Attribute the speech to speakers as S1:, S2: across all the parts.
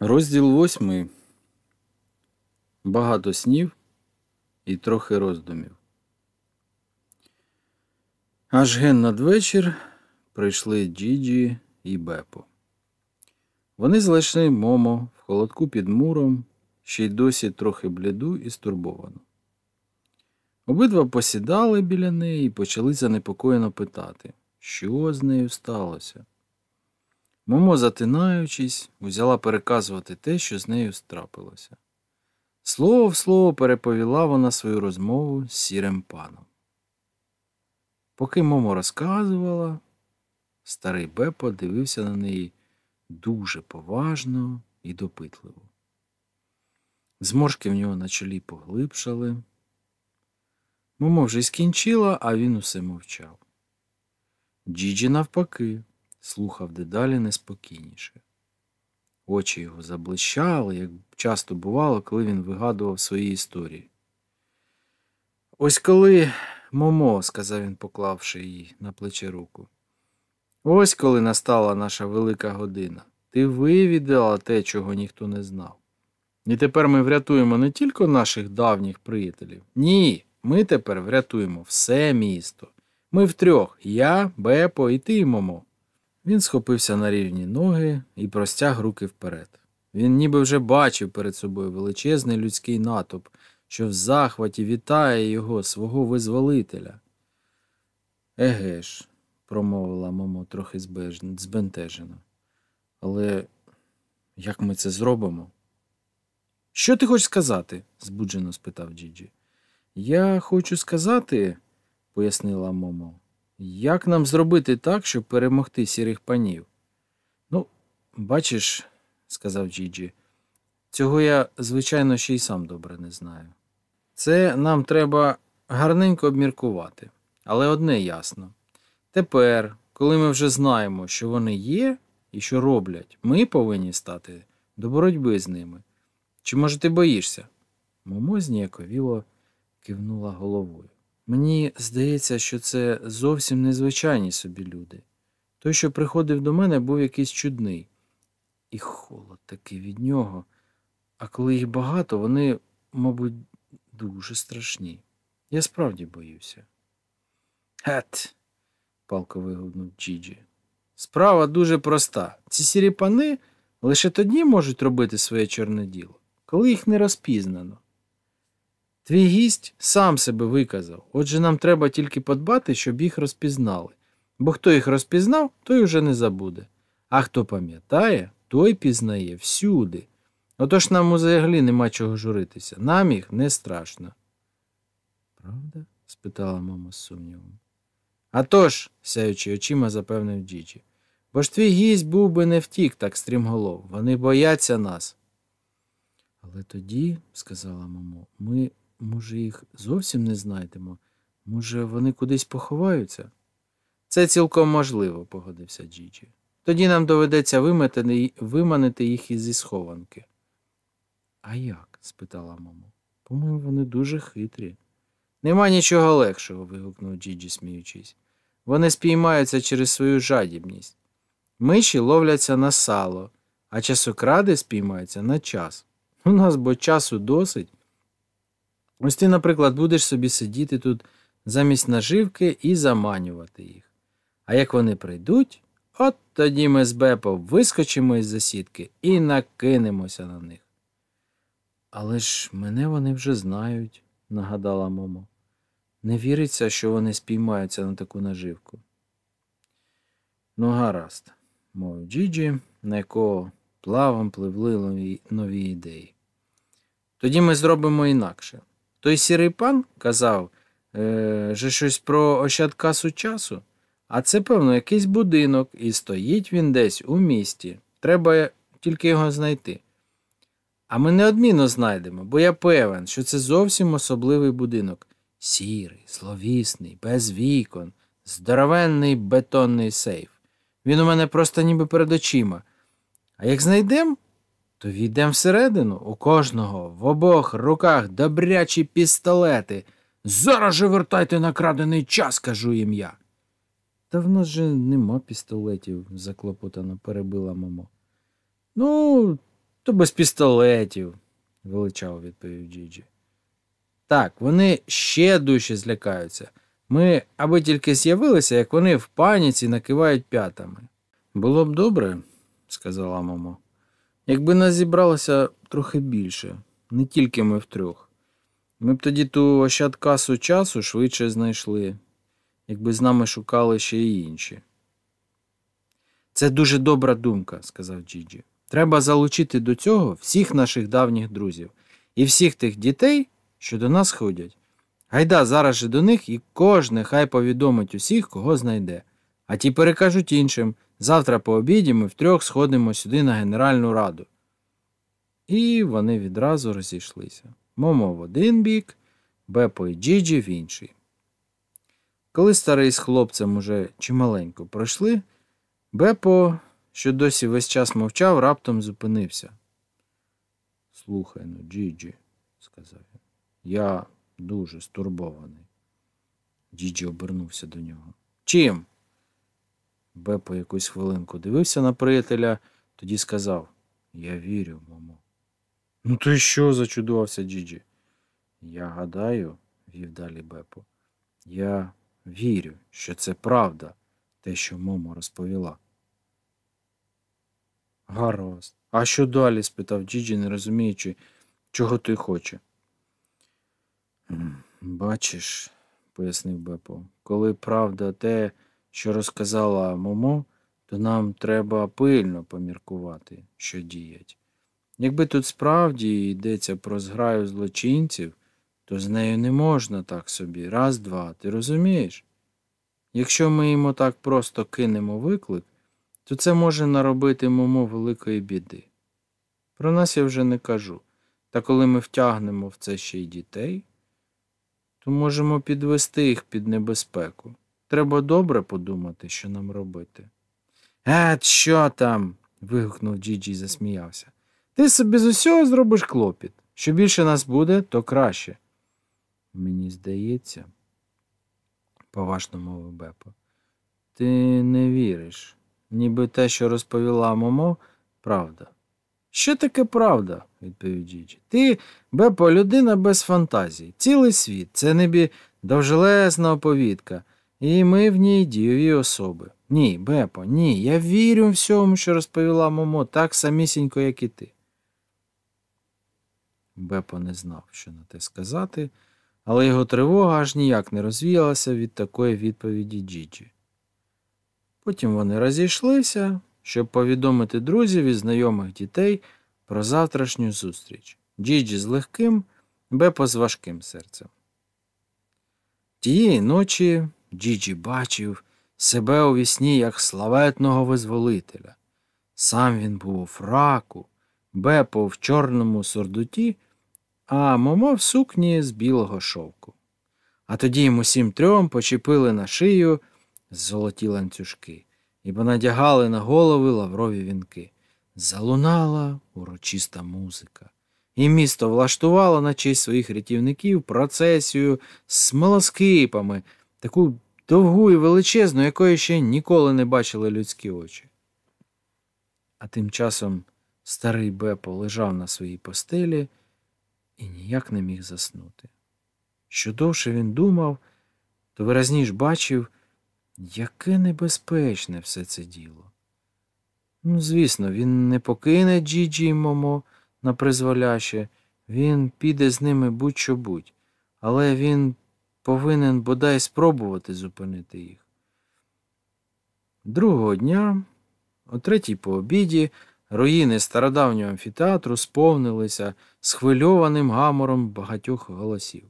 S1: Розділ восьмий. Багато снів і трохи роздумів. Аж ген надвечір прийшли Джіджі і Бепо. Вони знайшли Момо в холодку під муром, ще й досі трохи бліду і стурбовану. Обидва посідали біля неї і почали занепокоєно питати, що з нею сталося. Момо, затинаючись, узяла переказувати те, що з нею страпилося. Слово в слово переповіла вона свою розмову з сірим паном. Поки Момо розказувала, старий Бепо дивився на неї дуже поважно і допитливо. Зморшки в нього на чолі поглибшали. Момо вже й скінчила, а він усе мовчав. Джіджі, навпаки, слухав дедалі неспокійніше. Очі його заблищали, як часто бувало, коли він вигадував свої історії. Ось коли, Момо, сказав він, поклавши їй на плече руку. Ось коли настала наша велика година. Ти вивідала те, чого ніхто не знав. І тепер ми врятуємо не тільки наших давніх приятелів. Ні, ми тепер врятуємо все місто. Ми втрьох я, Бепо і ти, Момо. Він схопився на рівні ноги і простяг руки вперед. Він ніби вже бачив перед собою величезний людський натовп, що в захваті вітає його, свого визволителя. Еге ж, промовила Момо трохи збентежено. Але як ми це зробимо? Що ти хочеш сказати? збуджено спитав Джіджі. Я хочу сказати, пояснила Момо, як нам зробити так, щоб перемогти сірих панів? Ну, бачиш, сказав Джіджі, цього я, звичайно, ще й сам добре не знаю. Це нам треба гарненько обміркувати. Але одне ясно. Тепер, коли ми вже знаємо, що вони є і що роблять, ми повинні стати до боротьби з ними. Чи може ти боїшся? Момо зніяковіло кивнула головою. Мені здається, що це зовсім незвичайні собі люди. Той, що приходив до мене, був якийсь чудний. І холод такий від нього. А коли їх багато, вони, мабуть, дуже страшні. Я справді боюся. Гет. палко вигукнув Джіджі. Справа дуже проста. Ці сірі пани лише тоді можуть робити своє чорне діло, коли їх не розпізнано. Твій гість сам себе виказав, отже нам треба тільки подбати, щоб їх розпізнали. Бо хто їх розпізнав, той уже не забуде. А хто пам'ятає, той пізнає всюди. Отож нам взагалі нема чого журитися. Нам їх не страшно. Правда? спитала мама з сумнівом. «А тож», – сяючи очима, запевнив Джіджі. Бо ж твій гість був би не втік, так стрімголов. Вони бояться нас. Але тоді, сказала мамо, ми, може, їх зовсім не знайдемо. Може, вони кудись поховаються? Це цілком можливо, погодився Джіджі. Тоді нам доведеться виманити їх із схованки. А як? спитала мамо. По-моєму, вони дуже хитрі. Нема нічого легшого, вигукнув Джіджі, сміючись. Вони спіймаються через свою жадібність. Миші ловляться на сало, а часокради спіймаються на час. У нас бо часу досить. Ось ти, наприклад, будеш собі сидіти тут замість наживки і заманювати їх. А як вони прийдуть, от тоді ми з Бепо вискочимо із засідки і накинемося на них. Але ж мене вони вже знають, нагадала Момо. Не віриться, що вони спіймаються на таку наживку. Ну, гаразд, мовив Джіджі, на якого плавом пливли нові ідеї. Тоді ми зробимо інакше. Той сірий пан казав, е, що щось про ощадкасу часу, а це, певно, якийсь будинок, і стоїть він десь у місті. Треба тільки його знайти. А ми неодмінно знайдемо, бо я певен, що це зовсім особливий будинок. Сірий, зловісний, без вікон, здоровенний бетонний сейф. Він у мене просто ніби перед очима. А як знайдемо, то війдемо всередину у кожного в обох руках добрячі пістолети. Зараз же вертайте накрадений час, кажу їм я. Та в нас же нема пістолетів, заклопотано перебила мамо. Ну, То без пістолетів, величаво відповів Джіджі. Так, вони ще дужче злякаються. Ми, аби тільки з'явилися, як вони в паніці накивають п'ятами. Було б добре, сказала мамо, якби нас зібралося трохи більше, не тільки ми втрьох. Ми б тоді ту ощадкасу часу швидше знайшли, якби з нами шукали ще й інші. Це дуже добра думка, сказав Джіджі. Треба залучити до цього всіх наших давніх друзів і всіх тих дітей, що до нас ходять. Гайда зараз же до них і кожне хай повідомить усіх, кого знайде. А ті перекажуть іншим. Завтра по обіді ми втрьох сходимо сюди на Генеральну раду. І вони відразу розійшлися. Момо в один бік, Бепо і Джіджі в інший. Коли старий з хлопцем уже чималенько пройшли, Бепо, що досі весь час мовчав, раптом зупинився. Слухай ну, Джіджі, сказав він, я дуже стурбований. Джіджі обернувся до нього. Чим? Бепо якусь хвилинку дивився на приятеля, тоді сказав Я вірю, мамо. Ну, й що? зачудувався Джіджі. Я гадаю, вів далі Бепо, я вірю, що це правда, те, що Момо розповіла. Гаразд. А що далі? спитав Джіджі, не розуміючи, чого той хоче. Бачиш, пояснив Бепо, коли правда те, що розказала Момо, то нам треба пильно поміркувати, що діять. Якби тут справді йдеться про зграю злочинців, то з нею не можна так собі. Раз, два, ти розумієш? Якщо ми йому так просто кинемо виклик, то це може наробити Момо великої біди. Про нас я вже не кажу. Та коли ми втягнемо в це ще й дітей, то можемо підвести їх під небезпеку. Треба добре подумати, що нам робити. Ет, що там? вигукнув Джіджі і засміявся. Ти собі з усього зробиш клопіт. Що більше нас буде, то краще. Мені здається, поважно мовив Бепо, ти не віриш, ніби те, що розповіла Момо, правда. Що таке правда? відповів Джіджі. Ти, Бепо, людина без фантазій. Цілий світ, це небі довжелезна оповідка, і ми в ній дієві особи. Ні, Бепо, ні. Я вірю всьому, що розповіла Момо, так самісінько, як і ти. Бепо не знав, що на те сказати, але його тривога аж ніяк не розвіялася від такої відповіді Джіджі. Потім вони розійшлися, щоб повідомити друзів і знайомих дітей про завтрашню зустріч. Джіджі з легким, Бепо з важким серцем. Тієї ночі Джіджі бачив себе у вісні як славетного визволителя. Сам він був у фраку, Бепо в чорному сурдуті, а Момо в сукні з білого шовку. А тоді йому всім трьом почепили на шию золоті ланцюжки і понадягали на голови лаврові вінки. Залунала урочиста музика. І місто влаштувало на честь своїх рятівників процесію з смолоскипами, таку довгу і величезну, якої ще ніколи не бачили людські очі. А тим часом старий Бепо лежав на своїй постелі і ніяк не міг заснути. Що довше він думав, то виразніш бачив, яке небезпечне все це діло. Ну, звісно, він не покине Джіджі і Момо на призволяще, він піде з ними будь-що будь, але він повинен бодай спробувати зупинити їх. Другого дня, о третій по обіді, руїни стародавнього амфітеатру сповнилися схвильованим гамором багатьох голосів.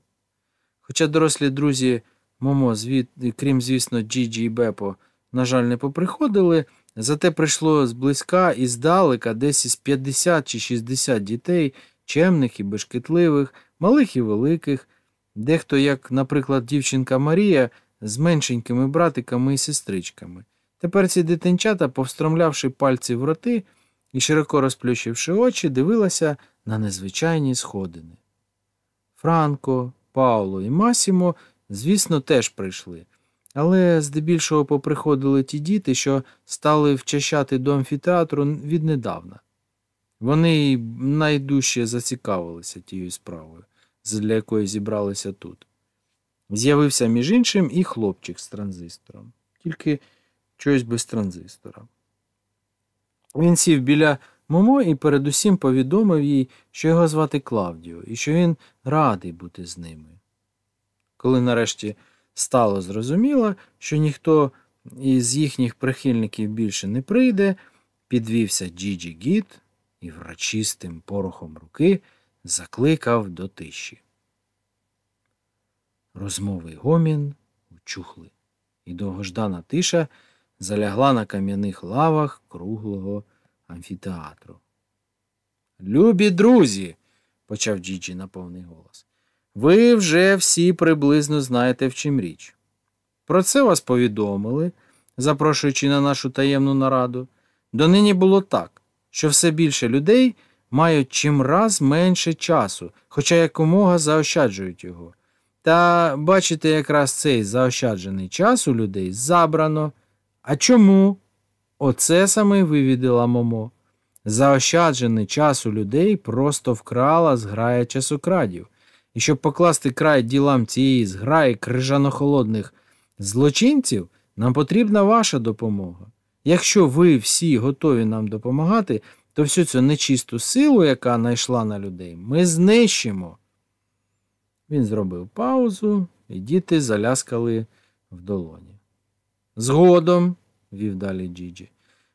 S1: Хоча дорослі друзі Момо, звід, крім, звісно, Джіджі і Бепо, на жаль, не поприходили, зате прийшло зблизька і здалека десь із 50 чи 60 дітей, чемних і бешкетливих, малих і великих, дехто, як, наприклад, дівчинка Марія, з меншенькими братиками і сестричками. Тепер ці дитинчата, повстромлявши пальці в роти і широко розплющивши очі, дивилася на незвичайні сходини. Франко, Пауло і Масімо, звісно, теж прийшли, але здебільшого поприходили ті діти, що стали вчащати до амфітеатру віднедавна. Вони найдужче зацікавилися тією справою, для якої зібралися тут. З'явився між іншим і хлопчик з транзистором, тільки щось без транзистора. Він сів біля Момо і передусім повідомив їй, що його звати Клавдіо, і що він радий бути з ними. Коли нарешті стало зрозуміло, що ніхто із їхніх прихильників більше не прийде, підвівся Джіджі Гіт і врачистим порохом руки закликав до тиші. Розмови гомін учухли, і довгождана тиша залягла на кам'яних лавах круглого амфітеатру. Любі друзі, почав Джіджі на повний голос, ви вже всі приблизно знаєте, в чим річ. Про це вас повідомили, запрошуючи на нашу таємну нараду. Донині було так, що все більше людей мають чимраз менше часу, хоча якомога заощаджують його. Та бачите, якраз цей заощаджений час у людей забрано. А чому? Оце саме й вивідала Момо. Заощаджений час у людей просто вкрала зграя часокрадів. І щоб покласти край ділам цієї зграї крижано-холодних злочинців, нам потрібна ваша допомога. Якщо ви всі готові нам допомагати, то всю цю нечисту силу, яка найшла на людей, ми знищимо. Він зробив паузу, і діти заляскали в долоні. Згодом, вів далі Джіджі,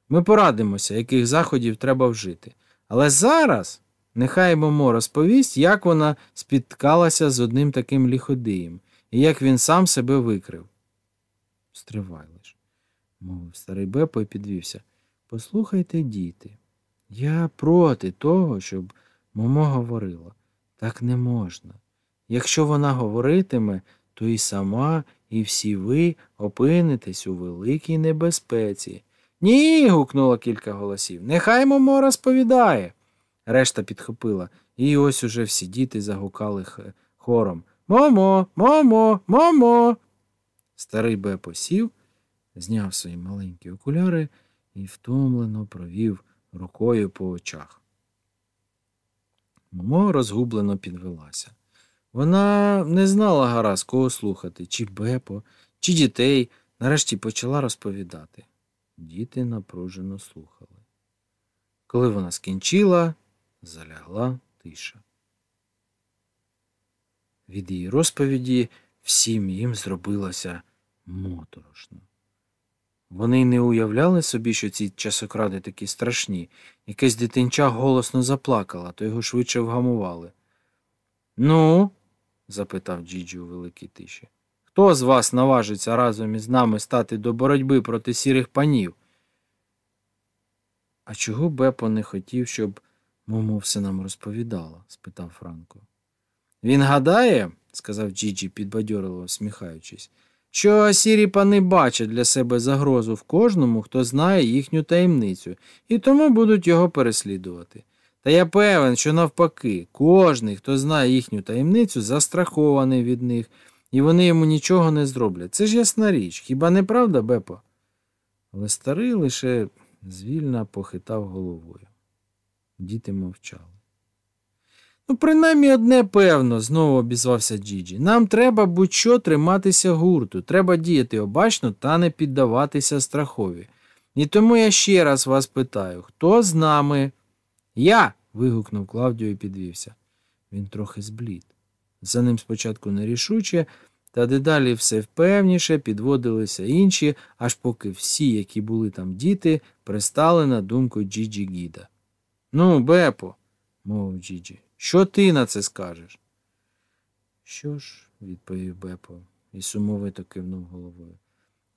S1: ми порадимося, яких заходів треба вжити. Але зараз нехай Момо розповість, як вона спіткалася з одним таким ліходиєм і як він сам себе викрив. Стривай лиш, мовив старий Бепо і підвівся. Послухайте, діти, я проти того, щоб Момо говорила. Так не можна. Якщо вона говоритиме, то і сама, і всі ви опинитесь у великій небезпеці. Ні. гукнуло кілька голосів. Нехай Момо розповідає. Решта підхопила, і ось уже всі діти загукали хором Момо, момо, момо. Старий Бепо сів, зняв свої маленькі окуляри і втомлено провів рукою по очах. Момо розгублено підвелася. Вона не знала гаразд, кого слухати, чи Бепо, чи дітей, нарешті почала розповідати. Діти напружено слухали. Коли вона скінчила, залягла тиша. Від її розповіді всім їм зробилося моторошно. Вони й не уявляли собі, що ці часокради такі страшні. Якесь дитинча голосно заплакала, то його швидше вгамували. Ну, запитав Джіджі у великій тиші. Хто з вас наважиться разом із нами стати до боротьби проти сірих панів? А чого Бепо не хотів, щоб Момо все нам розповідала? спитав Франко. Він гадає, сказав Джіджі, підбадьорливо всміхаючись, що сірі пани бачать для себе загрозу в кожному, хто знає їхню таємницю, і тому будуть його переслідувати. Та я певен, що навпаки, кожний, хто знає їхню таємницю, застрахований від них, і вони йому нічого не зроблять. Це ж ясна річ, хіба не правда, Бепо? Але старий лише звільно похитав головою. Діти мовчали. Ну, принаймні одне певно, знову обізвався Джіджі. Нам треба будь-що триматися гурту, треба діяти обачно та не піддаватися страхові. І тому я ще раз вас питаю, хто з нами? Я. вигукнув Клавдіо і підвівся. Він трохи зблід. За ним спочатку нерішуче, та дедалі все впевніше підводилися інші, аж поки всі, які були там діти, пристали на думку Джіджі Гіда. Ну, Бепо, мовив Джіджі, що ти на це скажеш? Що ж, відповів Бепо і сумовито кивнув головою.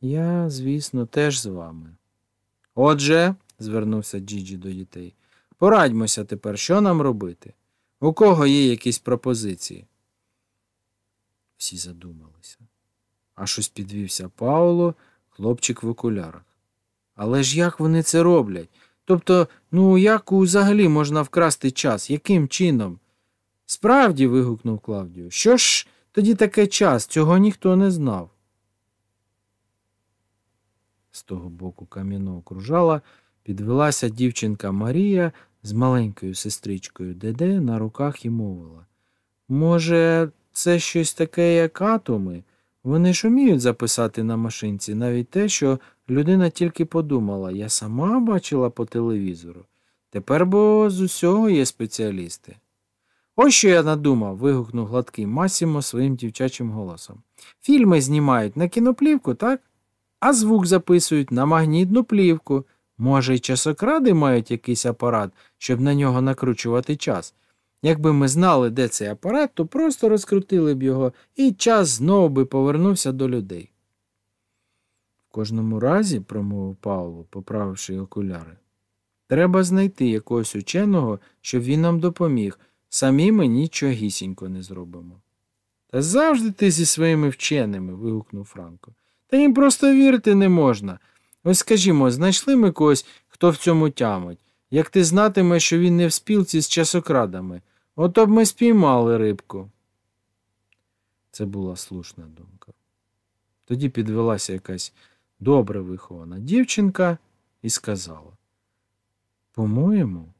S1: Я, звісно, теж з вами. Отже, звернувся Джіджі до дітей, порадьмося тепер, що нам робити. У кого є якісь пропозиції? Всі задумалися. А щось підвівся Пауло, хлопчик в окулярах. Але ж як вони це роблять? Тобто, ну як взагалі можна вкрасти час? Яким чином? Справді. вигукнув Клавдію. Що ж тоді таке час? Цього ніхто не знав. З того боку кам'яного кружала підвелася дівчинка Марія з маленькою сестричкою Деде на руках і мовила. Може, це щось таке, як атоми? Вони ж уміють записати на машинці навіть те, що людина тільки подумала, я сама бачила по телевізору. Тепер бо з усього є спеціалісти. Ось що я надумав. вигукнув гладкий Масімо своїм дівчачим голосом. Фільми знімають на кіноплівку, так? А звук записують на магнітну плівку. Може, й часокради мають якийсь апарат, щоб на нього накручувати час. Якби ми знали, де цей апарат, то просто розкрутили б його, і час знову би повернувся до людей. В кожному разі, промовив Павло, поправивши окуляри, треба знайти якогось ученого, щоб він нам допоміг. Самі ми нічогісінько не зробимо. Та завжди ти зі своїми вченими. вигукнув Франко. Та їм просто вірити не можна. Ось скажімо, знайшли ми когось, хто в цьому тямить. Як ти знатимеш, що він не в спілці з часокрадами, ото б ми спіймали рибку. Це була слушна думка. Тоді підвелася якась добре вихована дівчинка і сказала: По-моєму,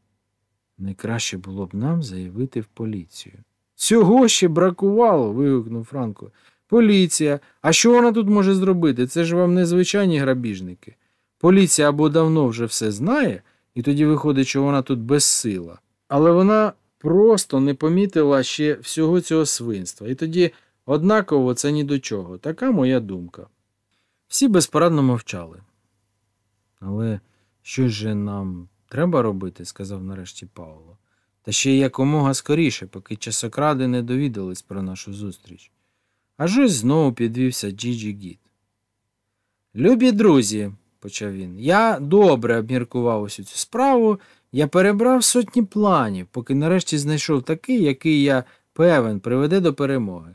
S1: найкраще було б нам заявити в поліцію. Цього ще бракувало. вигукнув Франко. Поліція. А що вона тут може зробити? Це ж вам незвичайні грабіжники. Поліція або давно вже все знає, і тоді виходить, що вона тут безсила. Але вона просто не помітила ще всього цього свинства. І тоді однаково це ні до чого. Така моя думка. Всі безпорадно мовчали. Але що ж нам треба робити? сказав нарешті Павло. Та ще якомога скоріше, поки часокради не довідались про нашу зустріч. Аж ось знову підвівся Джіджі Гіт. Любі друзі, почав він, я добре обміркував усю цю справу, я перебрав сотні планів, поки нарешті знайшов такий, який я певен приведе до перемоги.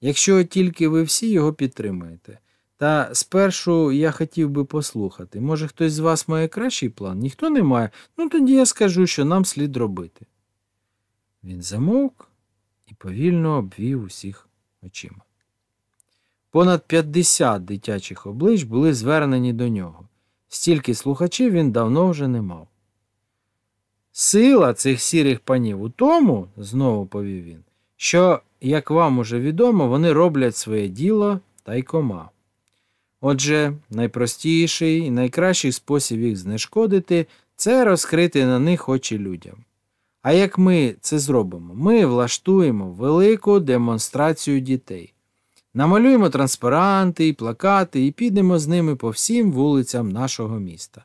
S1: Якщо тільки ви всі його підтримаєте. Та спершу я хотів би послухати. Може, хтось з вас має кращий план? Ніхто не має, ну тоді я скажу, що нам слід робити. Він замовк і повільно обвів усіх очима. Понад 50 дитячих облич були звернені до нього. Стільки слухачів він давно вже не мав. Сила цих сірих панів у тому, знову повів він, що, як вам уже відомо, вони роблять своє діло тайкома. Отже, найпростіший і найкращий спосіб їх знешкодити це розкрити на них очі людям. А як ми це зробимо? Ми влаштуємо велику демонстрацію дітей. Намалюємо транспаранти і плакати і підемо з ними по всім вулицям нашого міста.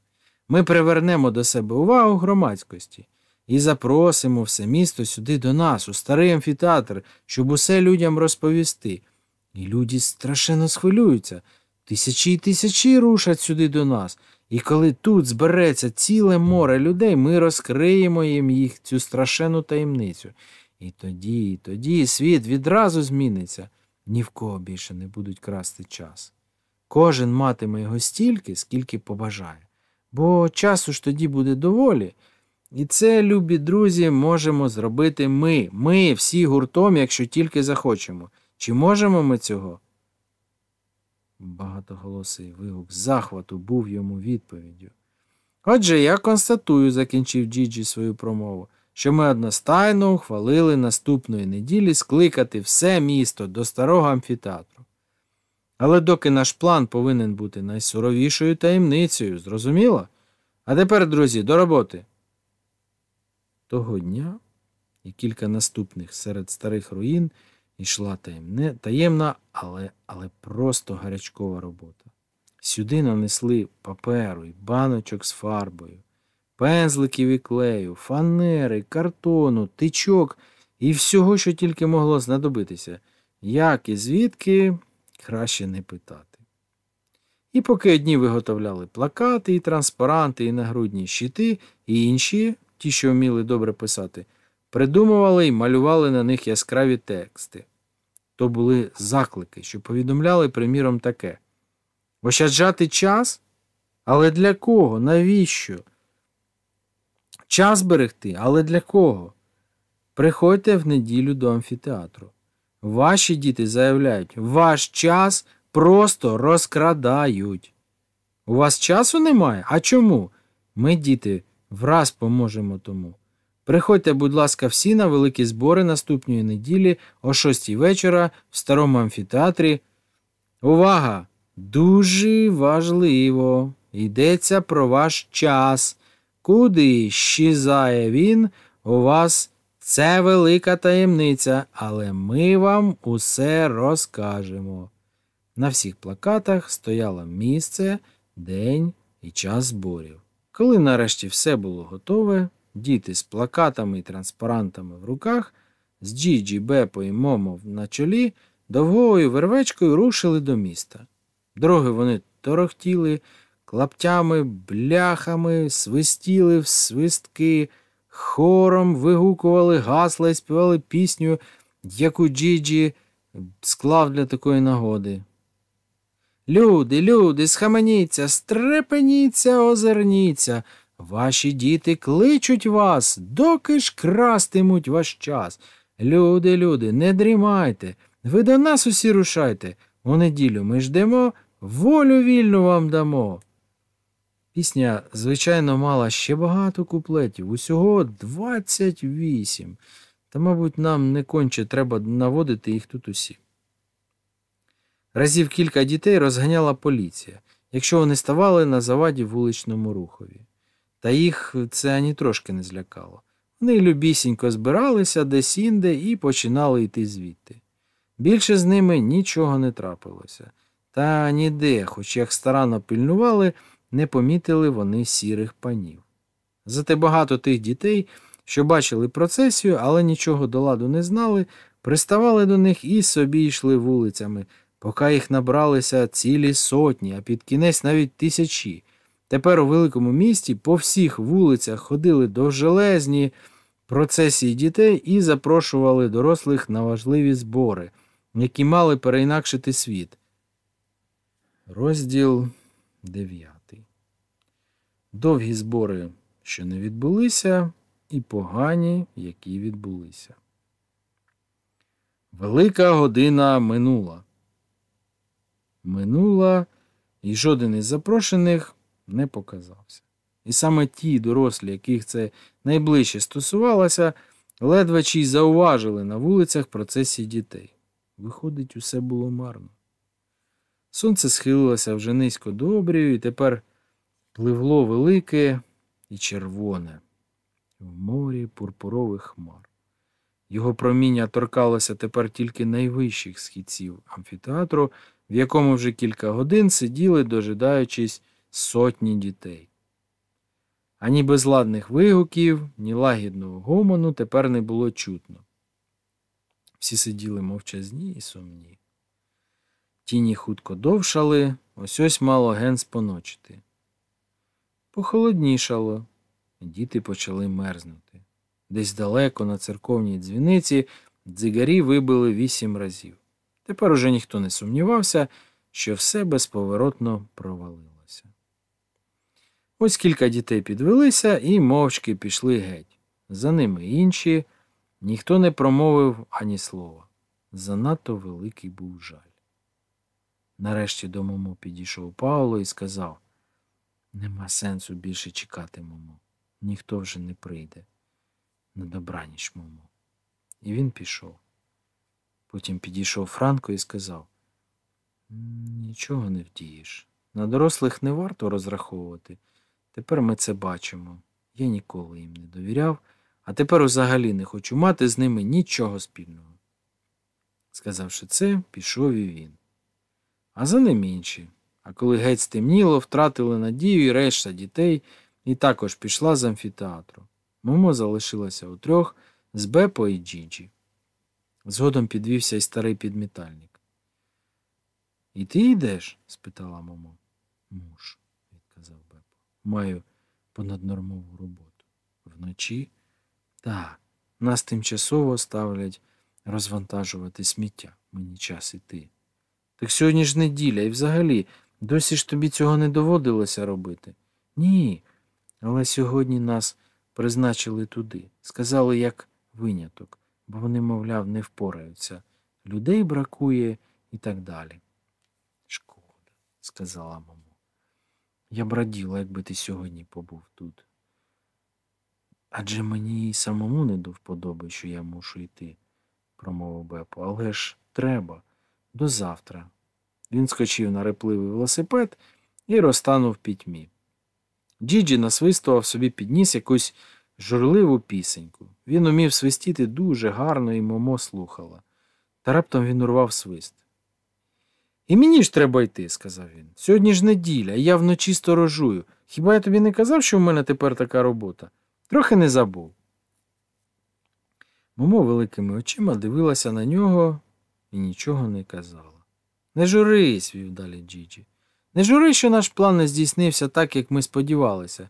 S1: Ми привернемо до себе увагу громадськості і запросимо все місто сюди до нас, у старий амфітеатр, щоб усе людям розповісти. І люди страшенно схвилюються. Тисячі й тисячі рушать сюди до нас. І коли тут збереться ціле море людей, ми розкриємо їм їх цю страшенну таємницю. І тоді, і тоді світ відразу зміниться ні в кого більше не будуть красти час. Кожен матиме його стільки, скільки побажає, бо часу ж тоді буде доволі. І це, любі друзі, можемо зробити ми, ми всі гуртом, якщо тільки захочемо. Чи можемо ми цього? Багатоголосий вигук захвату був йому відповіддю. Отже, я констатую, закінчив Джіджі свою промову що ми одностайно ухвалили наступної неділі скликати все місто до старого амфітеатру. Але доки наш план повинен бути найсуровішою таємницею, зрозуміло? А тепер, друзі, до роботи. Того дня і кілька наступних серед старих руїн йшла таємне, таємна, але, але просто гарячкова робота. Сюди нанесли паперу і баночок з фарбою пензликів і клею, фанери, картону, тичок і всього, що тільки могло знадобитися, як і звідки краще не питати. І поки одні виготовляли плакати, і транспаранти, і нагрудні щити, і інші, ті, що вміли добре писати, придумували і малювали на них яскраві тексти. То були заклики, що повідомляли, приміром, таке Ощаджати час? Але для кого? Навіщо? Час берегти, але для кого? Приходьте в неділю до амфітеатру. Ваші діти заявляють, ваш час просто розкрадають. У вас часу немає? А чому? Ми, діти, враз поможемо тому. Приходьте, будь ласка, всі на великі збори наступної неділі о 6 вечора в старому амфітеатрі. Увага! Дуже важливо. Йдеться про ваш час. Куди щезає він у вас? Це велика таємниця, але ми вам усе розкажемо. На всіх плакатах стояло місце, день і час зборів. Коли нарешті все було готове, діти з плакатами і транспарантами в руках, з Джіджі, Бепо і Момо на чолі, довгою вервечкою рушили до міста. Дороги вони торохтіли, клаптями, бляхами, свистіли в свистки, хором вигукували гасла і співали пісню, яку Джіджі склав для такої нагоди. Люди, люди, схаменіться, стрепеніться, озирніться. Ваші діти кличуть вас, доки ж крастимуть ваш час. Люди, люди, не дрімайте, ви до нас усі рушайте. У неділю ми ждемо, волю вільну вам дамо. Пісня, звичайно, мала ще багато куплетів, усього 28. Та, мабуть, нам не конче треба наводити їх тут усі. Разів кілька дітей розганяла поліція, якщо вони ставали на заваді вуличному рухові. Та їх це ані трошки не злякало. Вони любісінько збиралися десь інде і починали йти звідти. Більше з ними нічого не трапилося, та ніде, хоч як старанно пильнували, не помітили вони сірих панів. Зате багато тих дітей, що бачили процесію, але нічого до ладу не знали, приставали до них і собі йшли вулицями, поки їх набралися цілі сотні, а під кінець навіть тисячі. Тепер у великому місті по всіх вулицях ходили довжелезні процесії дітей і запрошували дорослих на важливі збори, які мали переінакшити світ. Розділ 9. Довгі збори, що не відбулися, і погані, які відбулися. Велика година минула. Минула, і жоден із запрошених не показався. І саме ті дорослі, яких це найближче стосувалося, ледве чи й зауважили на вулицях процесії дітей. Виходить, усе було марно. Сонце схилилося вже низько до обрію, і тепер пливло велике і червоне в морі пурпурових хмар. Його проміння торкалося тепер тільки найвищих східців амфітеатру, в якому вже кілька годин сиділи, дожидаючись сотні дітей. Ані безладних вигуків, ні лагідного гомону тепер не було чутно. Всі сиділи мовчазні і сумні. Тіні хутко довшали, ось ось мало ген споночити. Похолоднішало, діти почали мерзнути. Десь далеко на церковній дзвіниці дзигарі вибили вісім разів. Тепер уже ніхто не сумнівався, що все безповоротно провалилося. Ось кілька дітей підвелися і мовчки пішли геть. За ними інші ніхто не промовив ані слова. Занадто великий був жаль. Нарешті до Момо підійшов Павло і сказав Нема сенсу більше чекати, Момо. Ніхто вже не прийде. На добраніч, Момо. І він пішов. Потім підійшов Франко і сказав Нічого не вдієш. На дорослих не варто розраховувати. Тепер ми це бачимо. Я ніколи їм не довіряв, а тепер взагалі не хочу мати з ними нічого спільного. Сказавши це, пішов і він. А за ним інші. А коли геть стемніло, втратили надію і решта дітей, і також пішла з амфітеатру. Момо залишилася у трьох з Бепо і Джіджі. Згодом підвівся й старий підмітальник. І ти йдеш? спитала Момо. Муж, відказав Бепо. Маю понаднормову роботу. Вночі? Так, нас тимчасово ставлять розвантажувати сміття. Мені час іти. Так сьогодні ж неділя, і взагалі досі ж тобі цього не доводилося робити. Ні. Але сьогодні нас призначили туди. Сказали, як виняток, бо вони, мовляв, не впораються. Людей бракує і так далі. Шкода, сказала мамо. Я б раділа, якби ти сьогодні побув тут. Адже мені й самому не до вподоби, що я мушу йти, промовив Бепо. Але ж треба. До завтра. Він скочив на репливий велосипед і розтанув пітьмі. Діджі насвистував собі підніс якусь журливу пісеньку. Він умів свистіти дуже гарно і Момо слухала. Та раптом він урвав свист. І мені ж треба йти, сказав він. Сьогодні ж неділя, я вночі сторожую. Хіба я тобі не казав, що в мене тепер така робота? Трохи не забув. Момо великими очима дивилася на нього і нічого не казала. Не журись, вів далі Джіджі. Не жури, що наш план не здійснився так, як ми сподівалися.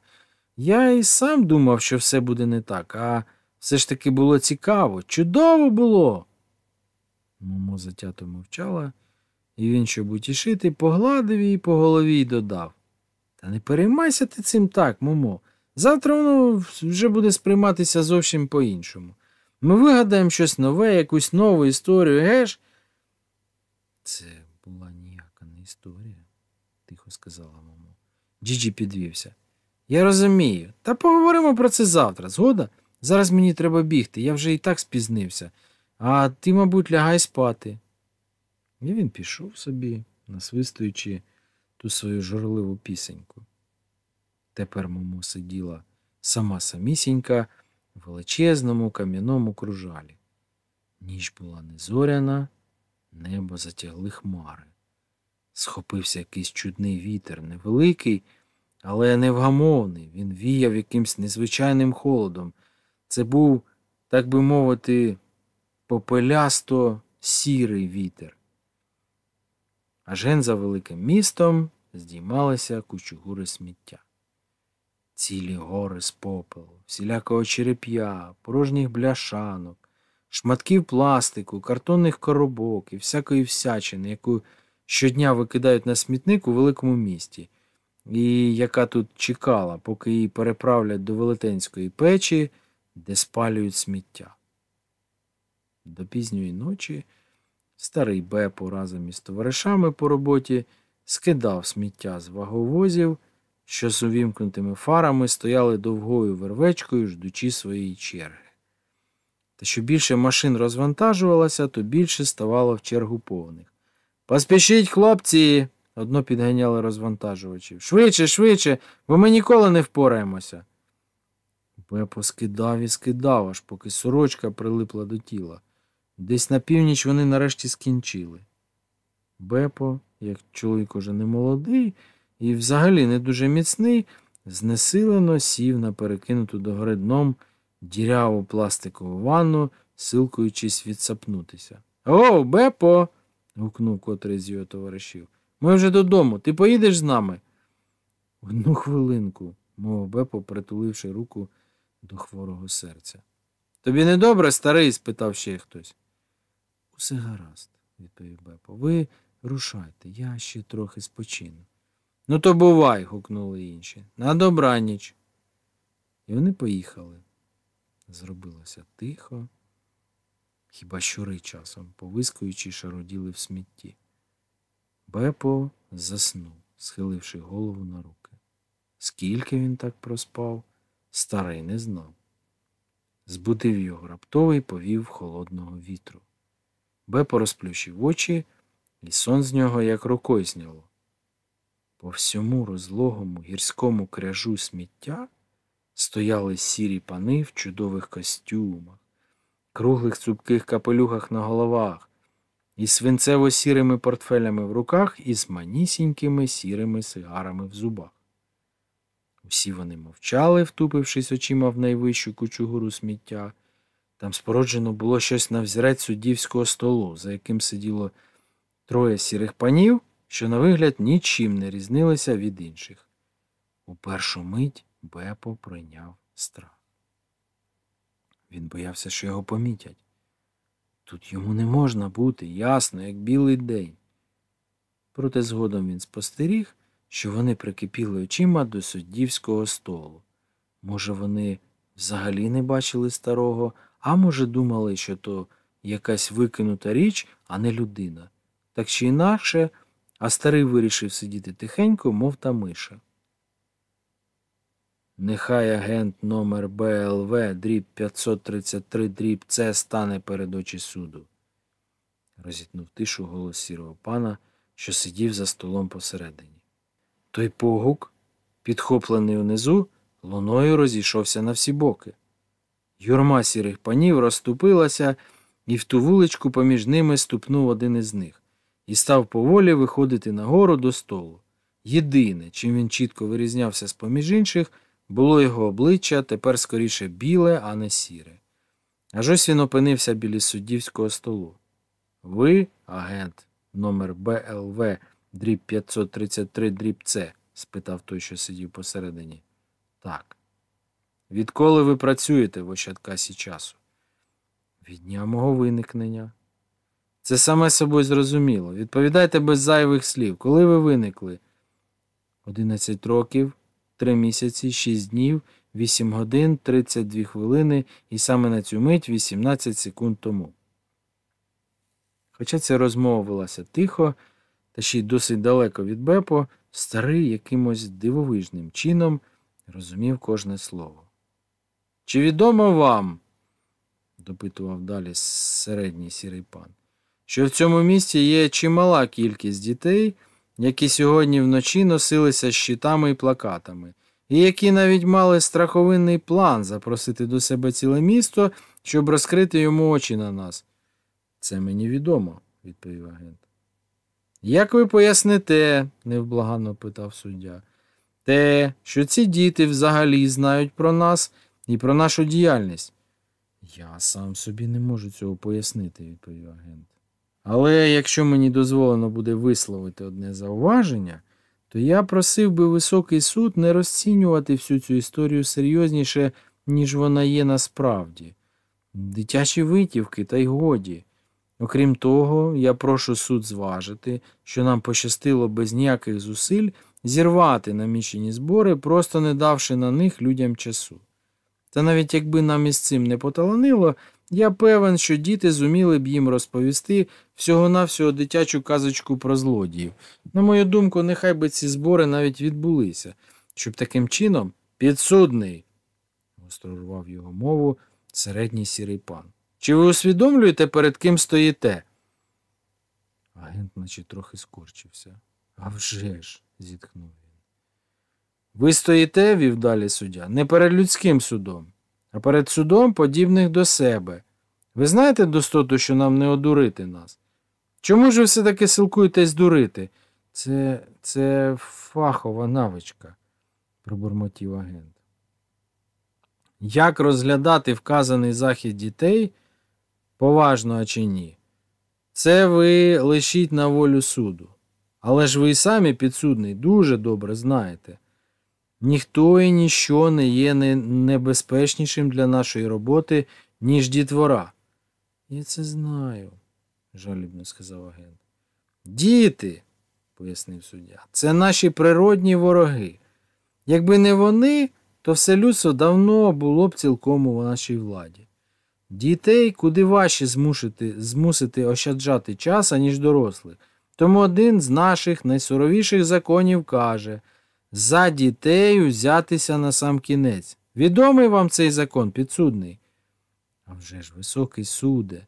S1: Я і сам думав, що все буде не так, а все ж таки було цікаво, чудово було. Момо затято мовчала, і він, щоб утішити, погладив її по голові і додав. Та не переймайся ти цим так, Момо. Завтра воно вже буде сприйматися зовсім по-іншому. Ми вигадаємо щось нове, якусь нову історію, геш? Це була ніяка не історія, тихо сказала мамо. Джіджі підвівся. Я розумію. Та поговоримо про це завтра, згода? Зараз мені треба бігти, я вже і так спізнився. А ти, мабуть, лягай спати. І він пішов собі, насвистуючи ту свою журливу пісеньку. Тепер мамо сиділа сама самісінька в величезному кам'яному кружалі. Ніч була незоряна, небо затягли хмари. Схопився якийсь чудний вітер, невеликий, але невгамовний. Він віяв якимсь незвичайним холодом. Це був, так би мовити, попелясто сірий вітер. Аж ген за великим містом здіймалися кучугури сміття. Цілі гори з попелу, всілякого череп'я, порожніх бляшанок, шматків пластику, картонних коробок і всякої всячини, яку щодня викидають на смітник у великому місті, і яка тут чекала, поки її переправлять до велетенської печі, де спалюють сміття. До пізньої ночі старий Бепо разом із товаришами по роботі скидав сміття з ваговозів, що з увімкнутими фарами стояли довгою вервечкою, ждучи своєї черги. Та що більше машин розвантажувалося, то більше ставало в чергу повних. Поспішіть, хлопці, одно підганяли розвантажувачів. Швидше, швидше, бо ми ніколи не впораємося. Бепо скидав і скидав, аж поки сорочка прилипла до тіла. Десь на північ вони нарешті скінчили. Бепо, як чоловік уже не молодий і взагалі не дуже міцний, знесилено сів на перекинуту догори дном діряву пластикову ванну, силкуючись відсапнутися. О, Бепо. гукнув котрий з його товаришів. Ми вже додому. Ти поїдеш з нами? Одну хвилинку, мовив Бепо, притуливши руку до хворого серця. Тобі не добре, старий? спитав ще хтось. Усе гаразд, відповів Бепо. Ви рушайте, я ще трохи спочину. Ну, то бувай, гукнули інші. На добраніч. І вони поїхали. Зробилося тихо, хіба щури часом, повискуючи, шароділи в смітті. Бепо заснув, схиливши голову на руки. Скільки він так проспав, старий не знав. Збудив його раптовий повів холодного вітру. Бепо розплющив очі, і сон з нього як рукою зняло. По всьому розлогому гірському кряжу сміття стояли сірі пани в чудових костюмах, круглих цупких капелюхах на головах, із свинцево-сірими портфелями в руках і з манісінькими сірими сигарами в зубах. Усі вони мовчали, втупившись очима в найвищу кучугуру сміття. Там спороджено було щось на взірець суддівського столу, за яким сиділо троє сірих панів, що на вигляд нічим не різнилися від інших. У першу мить Бепо пройняв страх. Він боявся, що його помітять. Тут йому не можна бути, ясно, як білий день. Проте згодом він спостеріг, що вони прикипіли очима до суддівського столу. Може, вони взагалі не бачили старого, а може, думали, що то якась викинута річ, а не людина. Так чи інакше, а старий вирішив сидіти тихенько, мов та миша. Нехай агент номер БЛВ дріб 533 дріб С стане перед очі суду. Розітнув тишу голос сірого пана, що сидів за столом посередині. Той погук, підхоплений унизу, луною розійшовся на всі боки. Юрма сірих панів розступилася, і в ту вуличку поміж ними ступнув один із них і став поволі виходити нагору до столу. Єдине, чим він чітко вирізнявся з поміж інших, було його обличчя тепер скоріше біле, а не сіре. Аж ось він опинився біля суддівського столу. Ви, агент номер БЛВ дріб 533 дріб С? спитав той, що сидів посередині. Так. Відколи ви працюєте в Ощадкасі часу? Від дня мого виникнення. Це саме собою зрозуміло. Відповідайте без зайвих слів. Коли ви виникли? 11 років, 3 місяці, 6 днів, 8 годин, 32 хвилини і саме на цю мить 18 секунд тому. Хоча ця розмова велася тихо, та ще й досить далеко від Бепо, старий якимось дивовижним чином розумів кожне слово. Чи відомо вам, допитував далі середній сірий пан, що в цьому місті є чимала кількість дітей, які сьогодні вночі носилися щитами і плакатами, і які навіть мали страховинний план запросити до себе ціле місто, щоб розкрити йому очі на нас. Це мені відомо, відповів агент. Як ви поясните, невблаганно питав суддя, те, що ці діти взагалі знають про нас і про нашу діяльність? Я сам собі не можу цього пояснити, відповів агент. Але якщо мені дозволено буде висловити одне зауваження, то я просив би високий суд не розцінювати всю цю історію серйозніше, ніж вона є насправді. Дитячі витівки, та й годі. Окрім того, я прошу суд зважити, що нам пощастило без ніяких зусиль зірвати намічені збори, просто не давши на них людям часу. Та навіть якби нам із цим не поталанило, я певен, що діти зуміли б їм розповісти всього-навсього дитячу казочку про злодіїв. На мою думку, нехай би ці збори навіть відбулися, щоб таким чином підсудний, гостро його мову середній сірий пан. Чи ви усвідомлюєте, перед ким стоїте? Агент, наче трохи скорчився. «А вже ж», – зітхнув він. Ви стоїте, вів далі суддя, не перед людським судом, а перед судом, подібних до себе. Ви знаєте достоту, що нам не одурити нас? Чому ж ви все таки силкуєтесь дурити? Це це фахова навичка, пробурмотів агент. Як розглядати вказаний захід дітей, поважно а чи ні? Це ви лишіть на волю суду. Але ж ви і самі підсудний дуже добре знаєте. Ніхто і ніщо не є небезпечнішим для нашої роботи, ніж дітвора. Я це знаю, жалібно сказав агент. Діти, пояснив суддя, це наші природні вороги. Якби не вони, то все людство давно було б цілком у нашій владі. Дітей куди важче змусити, змусити ощаджати час, аніж дорослих. Тому один з наших найсуровіших законів каже за дітей узятися на сам кінець. Відомий вам цей закон, підсудний? А вже ж високий суде,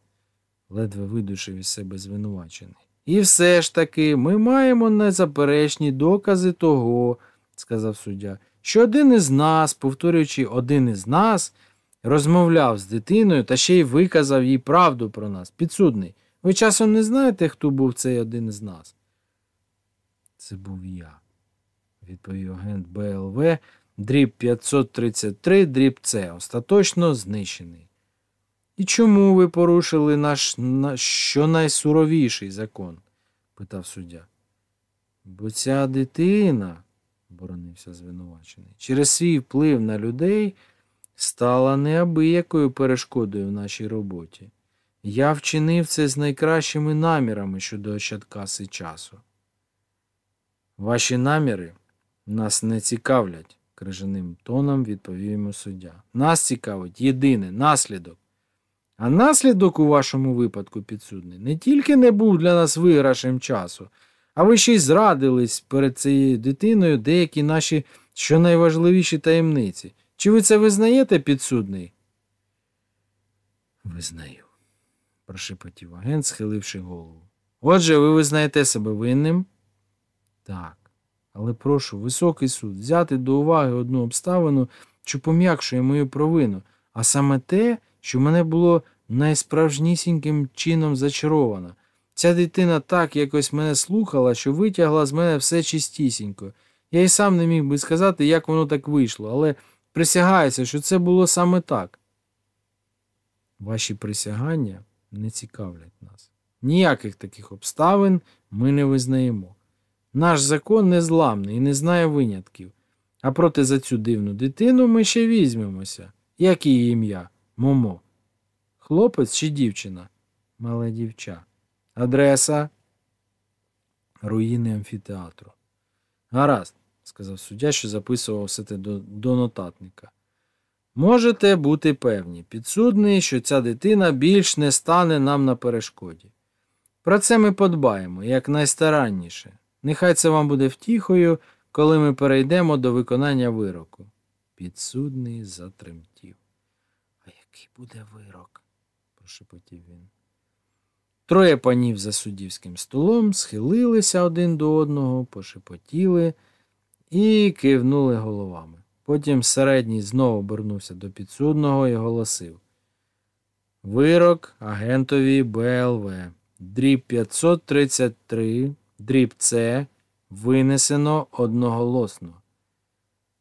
S1: ледве видушив із себе звинувачений. І все ж таки ми маємо незаперечні докази того, сказав суддя, що один із нас, повторюючи один із нас, розмовляв з дитиною та ще й виказав їй правду про нас. Підсудний. Ви часом не знаєте, хто був цей один із нас? Це був я, відповів агент БЛВ, дріб 533, дріб С, остаточно знищений. І чому ви порушили наш на, щонайсуровіший закон? питав суддя. Бо ця дитина, боронився звинувачений, через свій вплив на людей стала неабиякою перешкодою в нашій роботі. Я вчинив це з найкращими намірами щодо Ощадкаси часу. Ваші наміри нас не цікавлять, крижаним тоном відповів йому суддя. Нас цікавить єдине наслідок. А наслідок у вашому випадку, підсудний, не тільки не був для нас виграшем часу, а ви ще й зрадились перед цією дитиною деякі наші що найважливіші таємниці. Чи ви це визнаєте, підсудний? Визнаю, прошепотів агент, схиливши голову. Отже, ви визнаєте себе винним? Так. Але прошу, високий суд, взяти до уваги одну обставину, що пом'якшує мою провину, а саме те, що мене було найсправжнісіньким чином зачаровано. Ця дитина так якось мене слухала, що витягла з мене все чистісінько. Я й сам не міг би сказати, як воно так вийшло, але присягаюся, що це було саме так. Ваші присягання не цікавлять нас. Ніяких таких обставин ми не визнаємо. Наш закон незламний і не знає винятків. А проти за цю дивну дитину ми ще візьмемося. Як її ім'я? Момо. Хлопець чи дівчина? Мале дівча. Адреса руїни амфітеатру. Гаразд, сказав суддя, що записував все те до, до нотатника. Можете бути певні, підсудний, що ця дитина більш не стане нам на перешкоді. Про це ми подбаємо як найстаранніше. Нехай це вам буде втіхою, коли ми перейдемо до виконання вироку. Підсудний затремтів. А який буде вирок? прошепотів він. Троє панів за суддівським столом схилилися один до одного, пошепотіли і кивнули головами. Потім середній знову обернувся до підсудного і голосив. Вирок агентові БЛВ. Дріб 533, дріб С винесено одноголосно.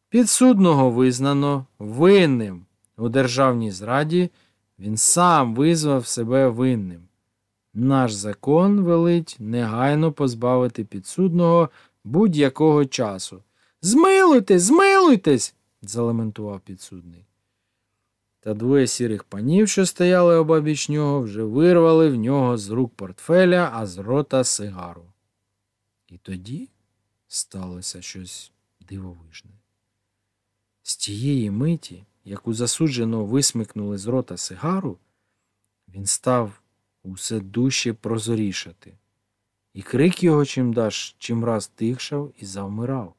S1: Підсудного визнано винним. У державній зраді він сам визвав себе винним. Наш закон велить негайно позбавити підсудного будь-якого часу. Змилуйтесь, змилуйтесь, залементував підсудний. Та двоє сірих панів, що стояли обабіч нього, вже вирвали в нього з рук портфеля, а з рота сигару. І тоді сталося щось дивовижне. З тієї миті, яку засуджено висмикнули з рота сигару, він став усе дужче прозорішати, і крик його чимдаж чимраз тихшав і завмирав.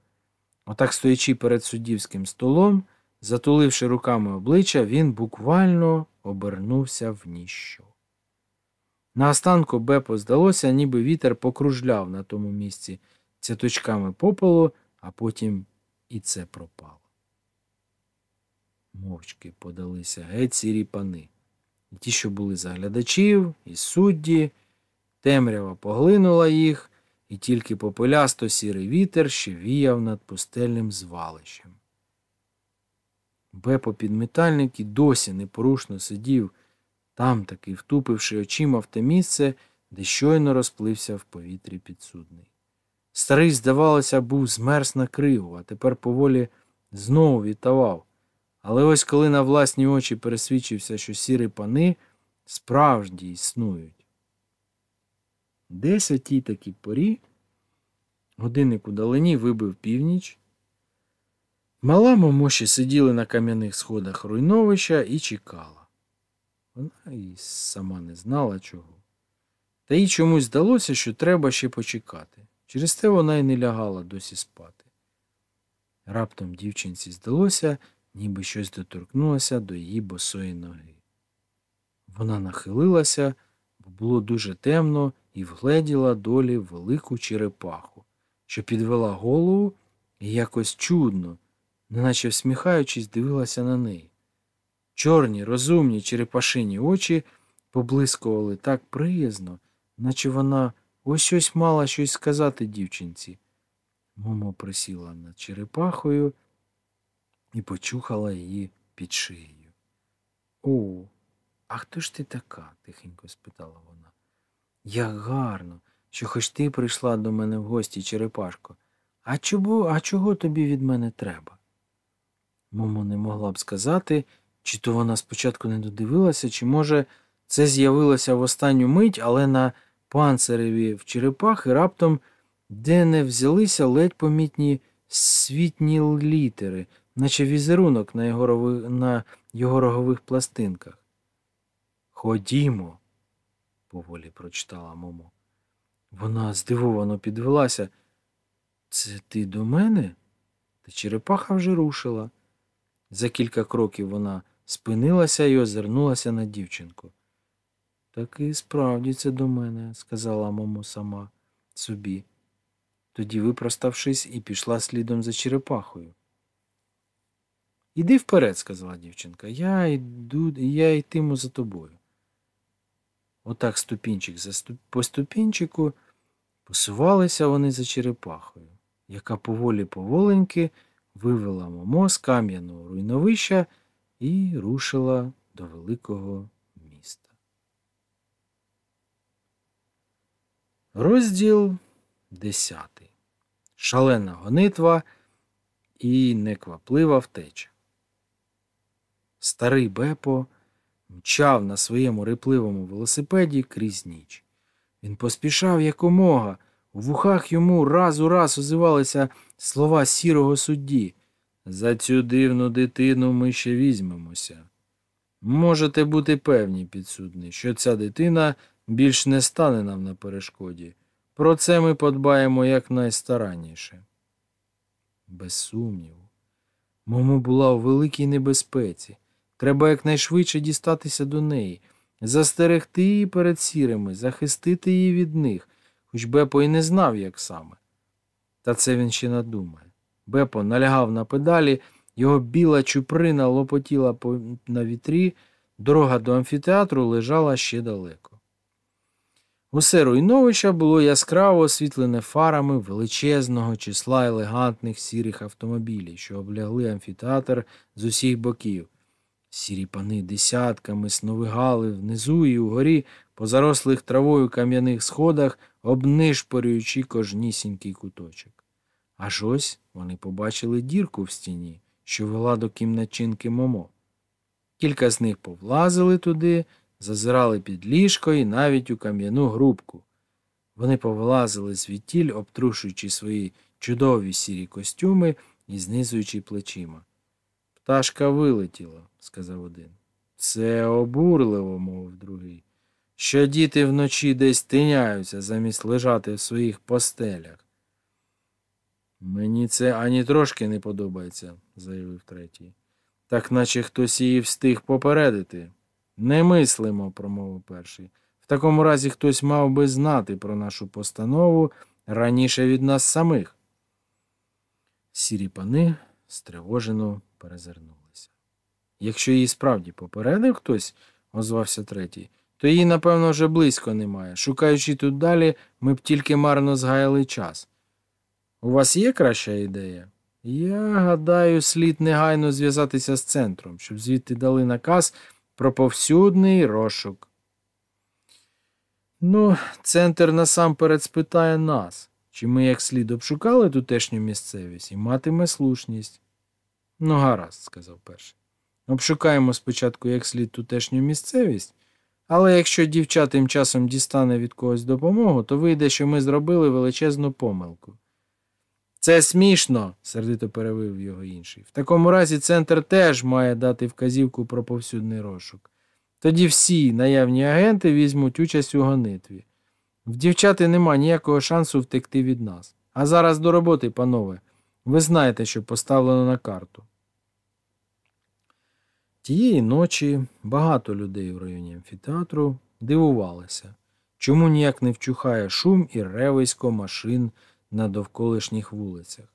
S1: Отак, стоячи перед суддівським столом, затуливши руками обличчя, він буквально обернувся в ніщо. На останку Бепо здалося, ніби вітер покружляв на тому місці цяточками попелу, а потім і це пропало. Мовчки подалися геть сірі пани. І ті, що були заглядачів, і судді, темрява поглинула їх, і тільки попелясто сірий вітер ще віяв над пустельним звалищем. Бепо підметальник і досі непорушно сидів, там таки втупивши очима в те місце, де щойно розплився в повітрі підсудний. Старий, здавалося, був змерз на криву, а тепер поволі знову вітавав. Але ось коли на власні очі пересвідчився, що сірі пани справді існують. Десь о тій такій порі годинник у далині вибив північ. Мала Момоші сиділи на кам'яних сходах руйновища і чекала. Вона і сама не знала чого. Та їй чомусь здалося, що треба ще почекати. Через те вона й не лягала досі спати. Раптом дівчинці здалося, ніби щось доторкнулося до її босої ноги. Вона нахилилася, бо було дуже темно, і вгледіла долі велику черепаху, що підвела голову і якось чудно, неначе всміхаючись, дивилася на неї. Чорні, розумні черепашині очі поблискували так приязно, наче вона ось ось мала щось сказати дівчинці. Момо присіла над черепахою і почухала її під шиєю. О, а хто ж ти така? тихенько спитала вона. Як гарно, що хоч ти прийшла до мене в гості, черепашко. А чого, а чого тобі від мене треба? Момо не могла б сказати, чи то вона спочатку не додивилася, чи, може, це з'явилося в останню мить, але на панциреві в черепахи раптом де не взялися ледь помітні світні літери, наче візерунок на його, рови... на його рогових пластинках. Ходімо, поволі прочитала Момо. Вона здивовано підвелася. Це ти до мене? Та черепаха вже рушила. За кілька кроків вона спинилася і озирнулася на дівчинку. Так і справді це до мене, сказала мамо сама собі. Тоді, випроставшись, і пішла слідом за черепахою. Іди вперед, сказала дівчинка, я йду, я йтиму за тобою. Отак ступінчик за ступ... по ступінчику посувалися вони за черепахою, яка поволі поволеньки вивела Момо з кам'яного руйновища і рушила до великого міста. Розділ десятий. Шалена гонитва і некваплива втеча. Старий Бепо мчав на своєму рипливому велосипеді крізь ніч. Він поспішав якомога. У вухах йому раз у раз озивалися слова сірого судді. За цю дивну дитину ми ще візьмемося. Можете бути певні, підсудний, що ця дитина більш не стане нам на перешкоді. Про це ми подбаємо якнайстаранніше. Без сумніву. Мому була у великій небезпеці. Треба якнайшвидше дістатися до неї, застерегти її перед сірими, захистити її від них, хоч Бепо і не знав, як саме. Та це він ще надумає. Бепо налягав на педалі, його біла чуприна лопотіла на вітрі, дорога до амфітеатру лежала ще далеко. Усе руйновище було яскраво освітлене фарами величезного числа елегантних сірих автомобілів, що облягли амфітеатр з усіх боків. Сірі пани десятками сновигали внизу і угорі по зарослих травою кам'яних сходах, обнишпорюючи кожнісінький куточок. Аж ось вони побачили дірку в стіні, що вела до кімначинки Момо. Кілька з них повлазили туди, зазирали під ліжко і навіть у кам'яну грубку. Вони повилазили звідтіль, обтрушуючи свої чудові сірі костюми і знизуючи плечима. Пташка вилетіла, сказав один. Це обурливо, мовив другий. Що діти вночі десь тиняються, замість лежати в своїх постелях. Мені це ані трошки не подобається, заявив третій. Так наче хтось її встиг попередити. Не мислимо, промовив перший. В такому разі хтось мав би знати про нашу постанову раніше від нас самих. Сірі пани стривожено перезирнулися. Якщо її справді попередив хтось, озвався третій, то її, напевно, вже близько немає. Шукаючи тут далі, ми б тільки марно згаяли час. У вас є краща ідея? Я гадаю, слід негайно зв'язатися з центром, щоб звідти дали наказ про повсюдний розшук. Ну, центр насамперед спитає нас, чи ми як слід обшукали тутешню місцевість і матиме слушність. Ну, гаразд, сказав перший. Обшукаємо спочатку як слід тутешню місцевість, але якщо дівча тим часом дістане від когось допомогу, то вийде, що ми зробили величезну помилку. Це смішно, сердито перевив його інший. В такому разі центр теж має дати вказівку про повсюдний розшук. Тоді всі наявні агенти візьмуть участь у гонитві. В дівчати нема ніякого шансу втекти від нас. А зараз до роботи, панове. Ви знаєте, що поставлено на карту. Тієї ночі багато людей у районі амфітеатру дивувалися, чому ніяк не вчухає шум і ревисько машин на довколишніх вулицях.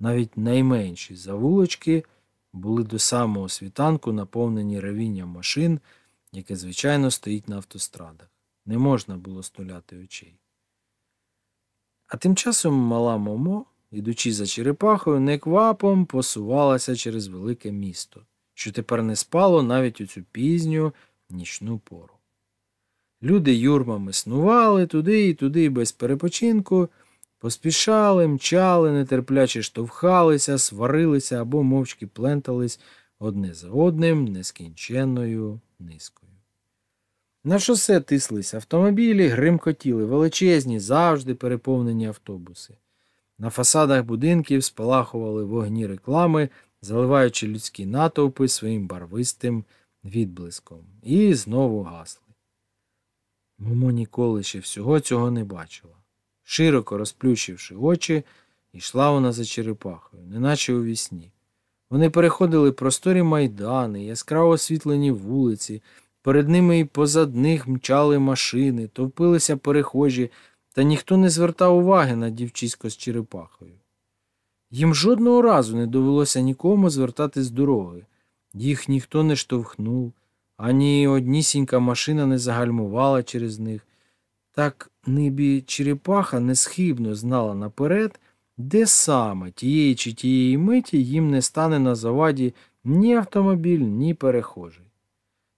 S1: Навіть найменші завулочки були до самого світанку наповнені ревінням машин, яке, звичайно, стоїть на автострадах. Не можна було столяти очей. А тим часом мала Момо, ідучи за черепахою, неквапом посувалася через велике місто, що тепер не спало навіть у цю пізню нічну пору. Люди юрмами снували туди і туди без перепочинку. Поспішали, мчали, нетерпляче штовхалися, сварилися або мовчки плентались одне за одним нескінченною низкою. На шосе тислись автомобілі, гримкотіли величезні, завжди переповнені автобуси. На фасадах будинків спалахували вогні реклами, заливаючи людські натовпи своїм барвистим відблиском, і знову гасли. Момо ніколи ще всього цього не бачила. Широко розплющивши очі, Йшла вона за черепахою, неначе у вісні. Вони переходили просторі майдани, яскраво освітлені вулиці, перед ними і позад них мчали машини, товпилися перехожі, та ніхто не звертав уваги на дівчисько з черепахою. Їм жодного разу не довелося нікому звертати з дороги. Їх ніхто не штовхнув, ані однісінька машина не загальмувала через них. Так нибі черепаха несхибно знала наперед, де саме тієї чи тієї миті їм не стане на заваді ні автомобіль, ні перехожий.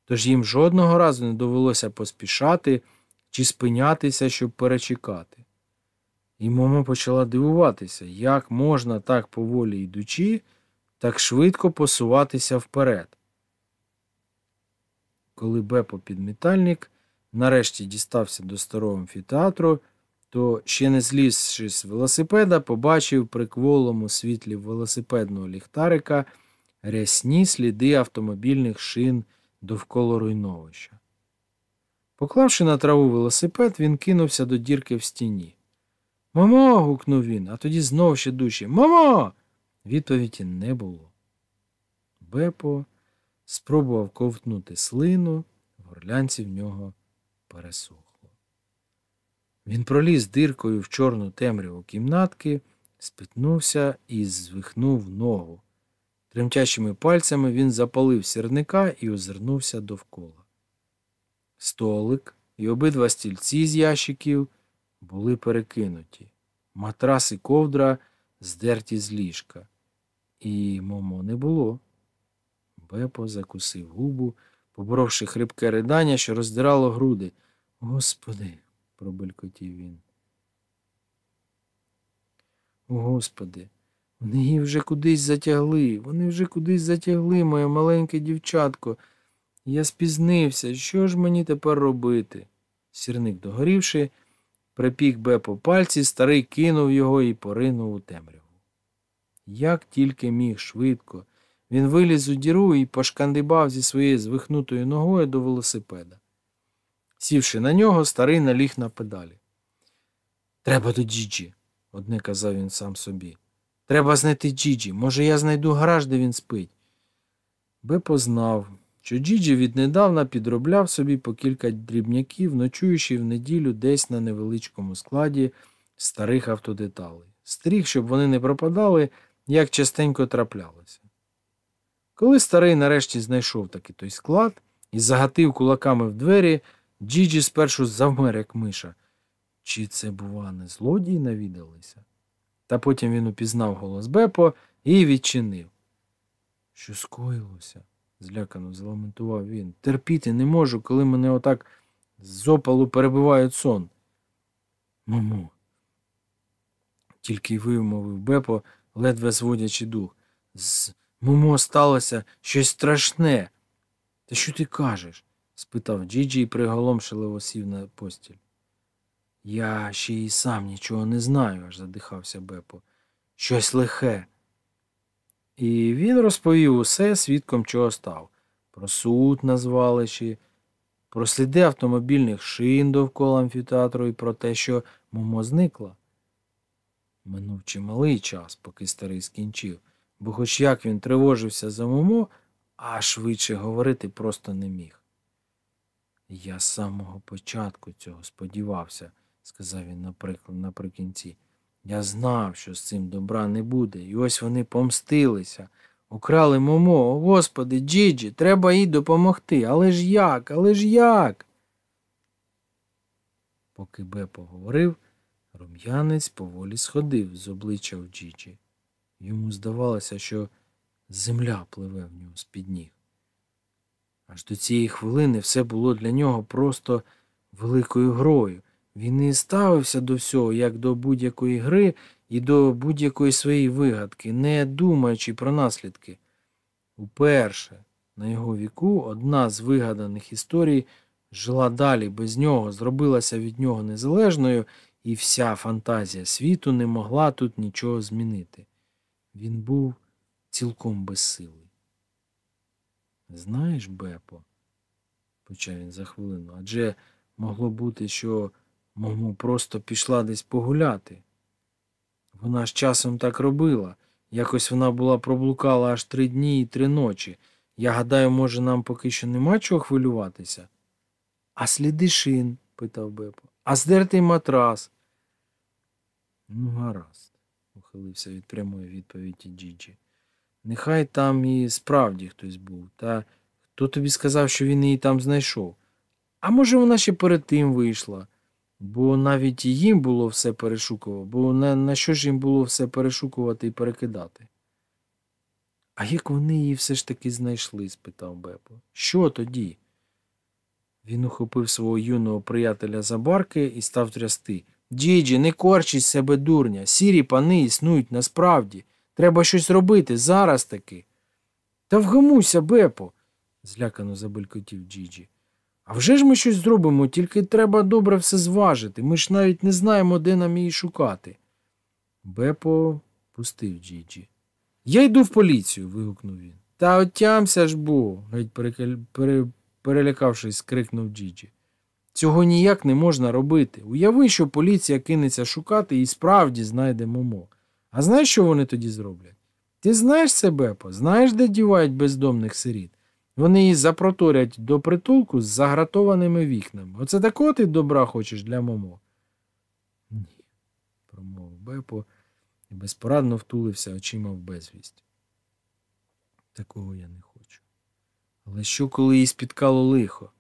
S1: Тож їм жодного разу не довелося поспішати чи спинятися, щоб перечекати. І мама почала дивуватися, як можна так поволі йдучи, так швидко посуватися вперед. Коли Бепо підмітальник нарешті дістався до старого амфітеатру, то, ще не злізши з велосипеда, побачив при кволому світлі велосипедного ліхтарика рясні сліди автомобільних шин довкола руйновища. Поклавши на траву велосипед, він кинувся до дірки в стіні. Мамо. гукнув він, а тоді знов ще дужче. Мамо. Відповіді не було. Бепо спробував ковтнути слину, в горлянці в нього пересохло. Він проліз диркою в чорну темряву кімнатки, спитнувся і звихнув ногу. Тремтячими пальцями він запалив сірника і озирнувся довкола. Столик і обидва стільці з ящиків були перекинуті, матрас і ковдра здерті з ліжка. І момо не було. Бепо закусив губу, поборовши хрипке ридання, що роздирало груди. Господи, пробелькотів він. Господи, вони її вже кудись затягли, вони вже кудись затягли, моє маленьке дівчатко. Я спізнився. Що ж мені тепер робити? Сірник догорівши, припік Бепо пальці, старий кинув його і поринув у темряву. Як тільки міг швидко, він виліз у діру і пошкандибав зі своєю звихнутою ногою до велосипеда. Сівши на нього, старий наліг на педалі. Треба до Джіджі, одне казав він сам собі. Треба знайти Джіджі. Може, я знайду гараж, де він спить. Бепо знав, що Джіджі віднедавна підробляв собі по кілька дрібняків, ночуючи в неділю десь на невеличкому складі старих автодеталей. Стріг, щоб вони не пропадали, як частенько траплялося. Коли старий нарешті знайшов таки той склад і загатив кулаками в двері, Джіджі спершу завмер, як миша. Чи це, бува, не злодії навідалися? Та потім він упізнав голос Бепо і відчинив. Що скоїлося? злякано заламентував він. Терпіти не можу, коли мене отак з опалу перебивають сон. Мамо. Тільки й вимовив Бепо, ледве зводячи дух. З Момо сталося щось страшне. Та що ти кажеш? Спитав Джіджі і приголомшливо сів на постіль. Я ще й сам нічого не знаю, аж задихався Бепо. Щось лихе. І він розповів усе, свідком чого став. Про суд на звалищі, про сліди автомобільних шин довкола амфітеатру і про те, що Момо зникла. Минув чималий час, поки старий скінчив, бо хоч як він тривожився за Момо, а швидше говорити просто не міг. Я з самого початку цього сподівався, сказав він наприклад, наприкінці. Я знав, що з цим добра не буде, і ось вони помстилися. Украли Момо, о господи, Джіджі, треба їй допомогти. Але ж як, але ж як? Поки Бепо говорив, рум'янець поволі сходив з обличчя в Джіджі. Йому здавалося, що земля пливе в нього з-під ніг. Аж до цієї хвилини все було для нього просто великою грою. Він і ставився до всього, як до будь-якої гри і до будь-якої своєї вигадки, не думаючи про наслідки. Уперше на його віку одна з вигаданих історій жила далі без нього, зробилася від нього незалежною, і вся фантазія світу не могла тут нічого змінити. Він був цілком безсилий. Знаєш, Бепо, почав він за хвилину, адже могло бути, що Мому просто пішла десь погуляти. Вона ж часом так робила. Якось вона була проблукала аж три дні і три ночі. Я гадаю, може, нам поки що нема чого хвилюватися. А сліди шин? питав Бепо. А здертий матрас. Ну, гаразд, ухилився від прямої відповіді Джіджі. Нехай там і справді хтось був, та хто тобі сказав, що він її там знайшов? А може, вона ще перед тим вийшла, бо навіть їм було все перешукувати, бо на, на що ж їм було все перешукувати і перекидати? А як вони її все ж таки знайшли? спитав Бепо. Що тоді? Він ухопив свого юного приятеля за барки і став трясти. Діджі, не корчись себе дурня. Сірі пани існують насправді. Треба щось робити зараз таки. Та вгамуйся, Бепо, злякано забелькотів Джіджі. А вже ж ми щось зробимо, тільки треба добре все зважити. Ми ж навіть не знаємо, де нам її шукати. Бепо пустив Джіджі. Я йду в поліцію. вигукнув він. Та отямся ж бо, геть перекель... пере... перелякавшись, скрикнув Джіджі. Цього ніяк не можна робити. Уяви, що поліція кинеться шукати і справді знайде Момо. А знаєш, що вони тоді зроблять? Ти знаєш це, Бепо? Знаєш, де дівають бездомних сиріт? Вони її запроторять до притулку з загратованими вікнами. Оце такого ти добра хочеш для Момо? Ні, промовив Бепо і безпорадно втулився очима в безвість. Такого я не хочу. Але що, коли їй спіткало лихо?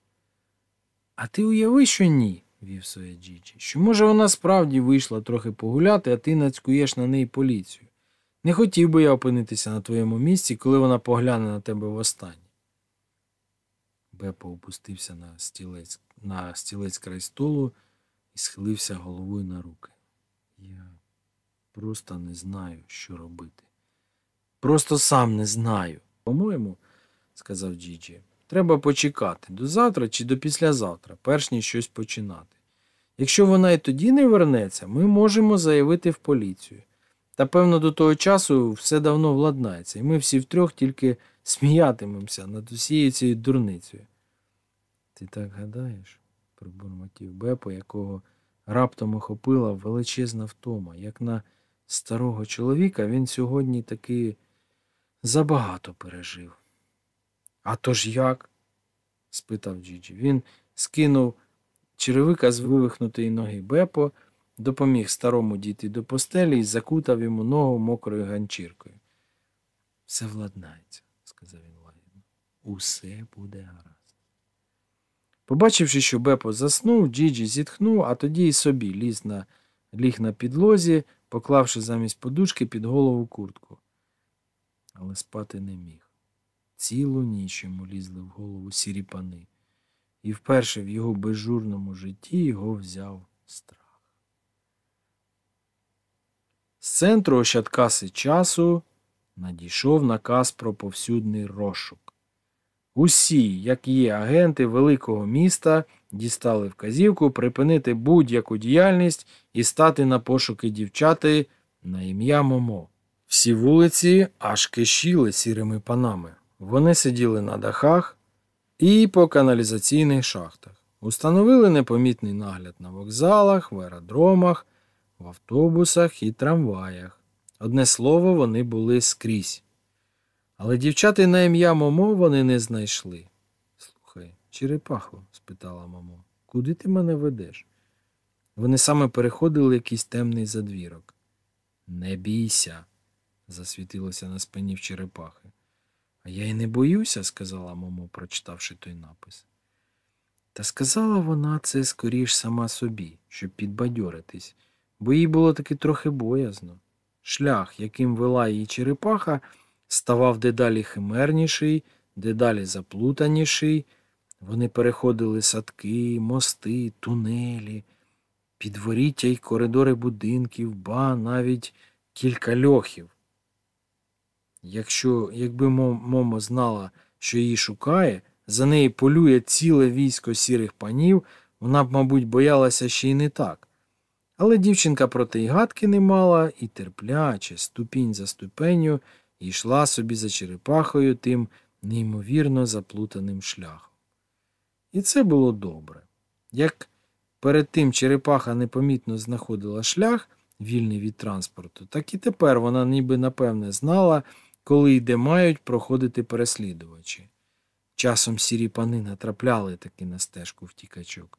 S1: А ти уяви, що ні, вів своє Джіджі, що, може, вона справді вийшла трохи погуляти, а ти нацькуєш на неї поліцію. Не хотів би я опинитися на твоєму місці, коли вона погляне на тебе востаннє. Бепо опустився на стілець, на стілець край столу і схилився головою на руки. Я просто не знаю, що робити. Просто сам не знаю. По-моєму, сказав Джіджі, треба почекати до завтра чи до післязавтра, перш ніж щось починати. Якщо вона і тоді не вернеться, ми можемо заявити в поліцію. Та, певно, до того часу все давно владнається, і ми всі втрьох тільки сміятимемося над усією цією дурницею. Ти так гадаєш? пробурмотів Бепо, якого раптом охопила величезна втома. Як на старого чоловіка він сьогодні таки забагато пережив. А то ж як? спитав Джіджі. Він скинув черевика з вивихнутої ноги Бепо, допоміг старому дійти до постелі і закутав йому ногу мокрою ганчіркою. Все владнається, сказав він лагідно. Усе буде гаразд. Побачивши, що Бепо заснув, Джіджі зітхнув, а тоді й собі ліз на, ліг на підлозі, поклавши замість подушки під голову куртку. Але спати не міг. Цілу ніч йому лізли в голову сірі пани, і вперше в його безжурному житті його взяв страх. З центру Ощадкаси часу надійшов наказ про повсюдний розшук. Усі, як є агенти великого міста, дістали вказівку припинити будь-яку діяльність і стати на пошуки дівчати на ім'я Момо. Всі вулиці аж кишіли сірими панами. Вони сиділи на дахах і по каналізаційних шахтах. Установили непомітний нагляд на вокзалах, в аеродромах, в автобусах і трамваях. Одне слово, вони були скрізь. Але дівчати на ім'я Момо вони не знайшли. Слухай, черепахо? спитала Момо, куди ти мене ведеш? Вони саме переходили якийсь темний задвірок. Не бійся, засвітилося на спині в черепахи. А я й не боюся, сказала Момо, прочитавши той напис. Та сказала вона це скоріш сама собі, щоб підбадьоритись, бо їй було таки трохи боязно. Шлях, яким вела її черепаха, ставав дедалі химерніший, дедалі заплутаніший. Вони переходили садки, мости, тунелі, підворіття й коридори будинків, ба навіть кілька льохів. Якщо, якби Момо знала, що її шукає, за неї полює ціле військо сірих панів, вона б, мабуть, боялася ще й не так. Але дівчинка проти й гадки не мала і терпляче, ступінь за ступеню, йшла собі за черепахою тим неймовірно заплутаним шляхом. І це було добре. Як перед тим черепаха непомітно знаходила шлях, вільний від транспорту, так і тепер вона ніби напевне знала, коли й де мають проходити переслідувачі. Часом сірі пани натрапляли таки на стежку втікачок,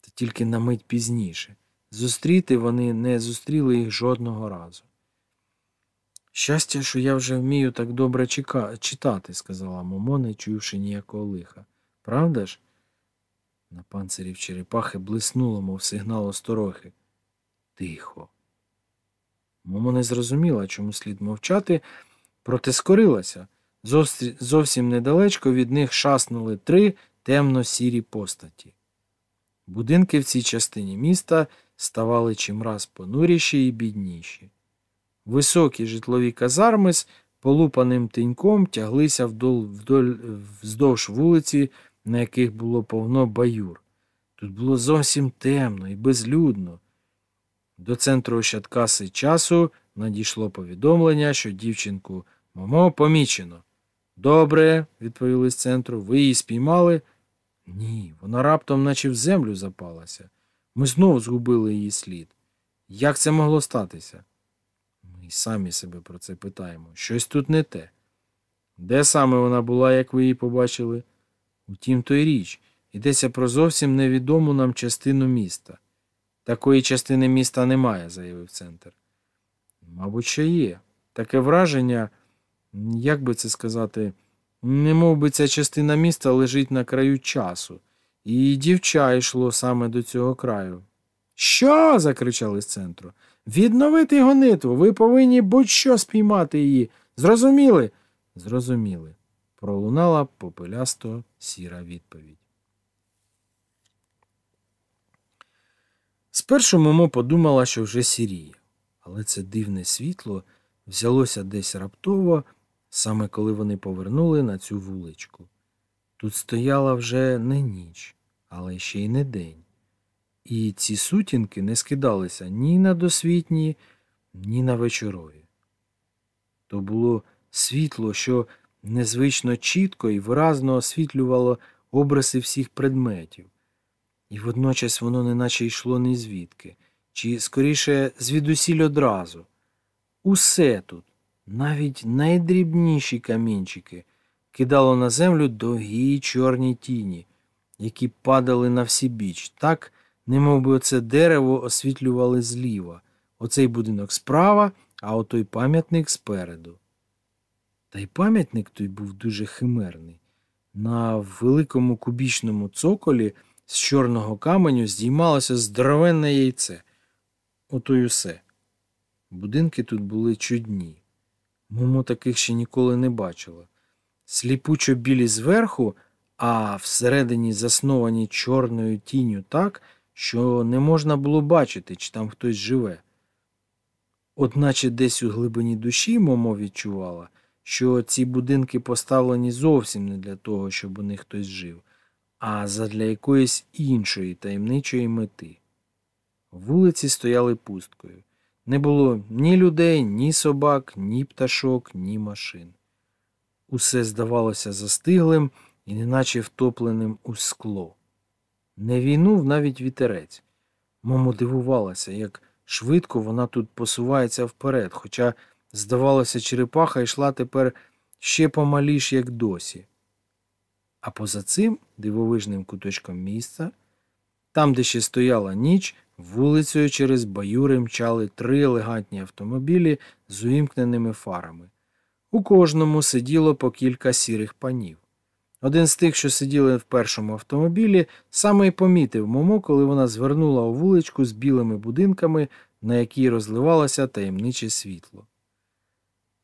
S1: та тільки на мить пізніше. Зустріти вони не зустріли їх жодного разу. Щастя, що я вже вмію так добре чека... читати, сказала Момо, не чуючи ніякого лиха. Правда ж? На панцирі в черепахи блиснуло, мов сигнал осторохи. Тихо. Момо не зрозуміла, чому слід мовчати, проте скорилася. Зовсім недалечко від них шаснули три темно-сірі постаті. Будинки в цій частині міста ставали чимраз понуріші і бідніші. Високі житлові казарми з полупаним тіньком тяглися вдоль, вдоль, вздовж вулиці, на яких було повно баюр. Тут було зовсім темно і безлюдно. До центру Ощадкаси часу надійшло повідомлення, що дівчинку Момо помічено. Добре, відповіли з центру, ви її спіймали? Ні, вона раптом, наче в землю запалася. Ми знову згубили її слід. Як це могло статися? Ми самі себе про це питаємо. Щось тут не те. Де саме вона була, як ви її побачили? Утім, то й річ, йдеться про зовсім невідому нам частину міста. Такої частини міста немає, заявив центр. Мабуть, що є. Таке враження, як би це сказати, не би ця частина міста лежить на краю часу, і дівча йшло саме до цього краю. Що? закричали з центру. Відновити гонитву, ви повинні будь-що спіймати її. Зрозуміли? Зрозуміли. Пролунала попелясто сіра відповідь. Спершу Момо подумала, що вже сіріє, але це дивне світло взялося десь раптово, саме коли вони повернули на цю вуличку. Тут стояла вже не ніч, але ще й не день. І ці сутінки не скидалися ні на досвітні, ні на вечорові. То було світло, що незвично чітко і виразно освітлювало образи всіх предметів, і водночас воно неначе йшло не звідки, чи скоріше звідусіль одразу. Усе тут, навіть найдрібніші камінчики, кидало на землю довгі чорні тіні, які падали на всі біч, так, немов би оце дерево освітлювали зліва, оцей будинок справа, а отой пам'ятник спереду. Та й пам'ятник той був дуже химерний. На великому кубічному цоколі з чорного каменю здіймалося здоровенне яйце. Ото й усе. Будинки тут були чудні. Момо таких ще ніколи не бачила. Сліпучо білі зверху, а всередині засновані чорною тінню так, що не можна було бачити, чи там хтось живе. Одначе десь у глибині душі Момо відчувала, що ці будинки поставлені зовсім не для того, щоб у них хтось жив, а задля якоїсь іншої таємничої мети. Вулиці стояли пусткою. Не було ні людей, ні собак, ні пташок, ні машин. Усе здавалося застиглим і неначе втопленим у скло. Не війнув навіть вітерець. Момо дивувалася, як швидко вона тут посувається вперед, хоча, здавалося, черепаха йшла тепер ще помаліш, як досі. А поза цим дивовижним куточком місця, там, де ще стояла ніч, вулицею через баюри мчали три елегантні автомобілі з увімкненими фарами. У кожному сиділо по кілька сірих панів. Один з тих, що сиділи в першому автомобілі, саме й помітив Момо, коли вона звернула у вуличку з білими будинками, на якій розливалося таємниче світло.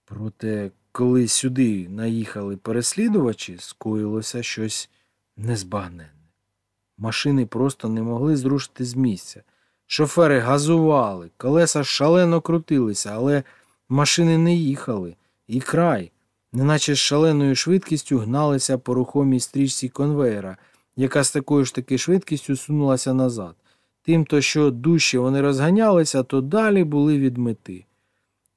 S1: Проте, коли сюди наїхали переслідувачі, скоїлося щось незбагненне. Машини просто не могли зрушити з місця. Шофери газували, колеса шалено крутилися, але машини не їхали, і край неначе з шаленою швидкістю гналися по рухомій стрічці конвейера, яка з такою ж таки швидкістю сунулася назад. Тимто, що дужче вони розганялися, то далі були від мети.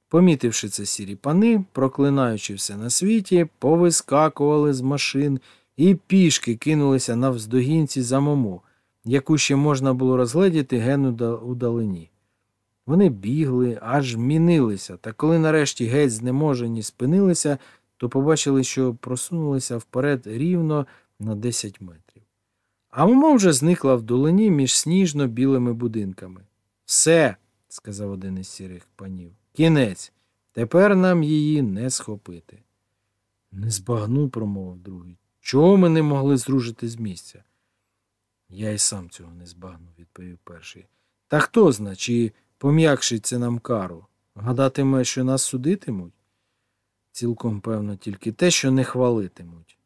S1: Помітивши це сірі пани, проклинаючи все на світі, повискакували з машин і пішки кинулися на вздогінці за момо, яку ще можна було розгледіти гену удалині. Вони бігли, аж мінилися, та коли нарешті геть знеможені спинилися, то побачили, що просунулися вперед рівно на 10 метрів. А Момо вже зникла в долині між сніжно-білими будинками. Все, сказав один із сірих панів, кінець. Тепер нам її не схопити. Не збагну, промовив другий. Чого ми не могли зрушити з місця? Я й сам цього не збагну, відповів перший. Та хто зна, чи пом'якшить це нам кару? Гадатиме, що нас судитимуть? Цілком певно тільки те, що не хвалитимуть.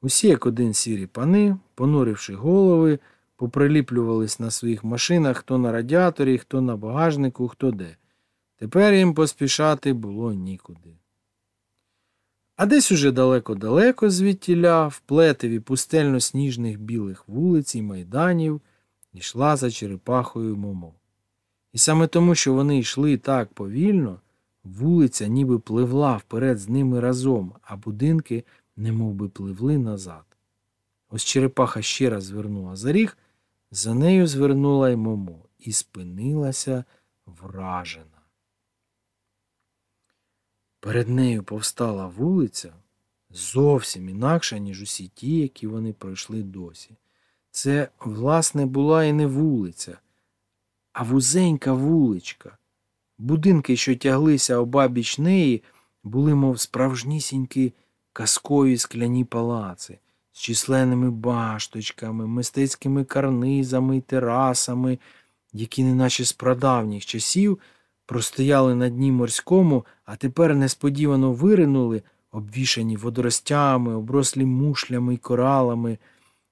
S1: Усі, як один сірі пани, понуривши голови, поприліплювались на своїх машинах хто на радіаторі, хто на багажнику, хто де. Тепер їм поспішати було нікуди. А десь уже далеко-далеко звідтіля, в плетеві пустельно-сніжних білих вулиць і майданів, йшла за черепахою Момо. І саме тому, що вони йшли так повільно, вулиця ніби пливла вперед з ними разом, а будинки немов би пливли назад. Ось черепаха ще раз звернула за ріг, за нею звернула й Момо і спинилася вражена. Перед нею повстала вулиця зовсім інакша, ніж усі ті, які вони пройшли досі. Це, власне, була і не вулиця, а вузенька вуличка. Будинки, що тяглися обабіч неї, були, мов справжнісінькі казкові скляні палаци з численними башточками, мистецькими карнизами й терасами, які, неначе з прадавніх часів, простояли на дні морському, а тепер несподівано виринули, обвішані водоростями, оброслі мушлями й коралами,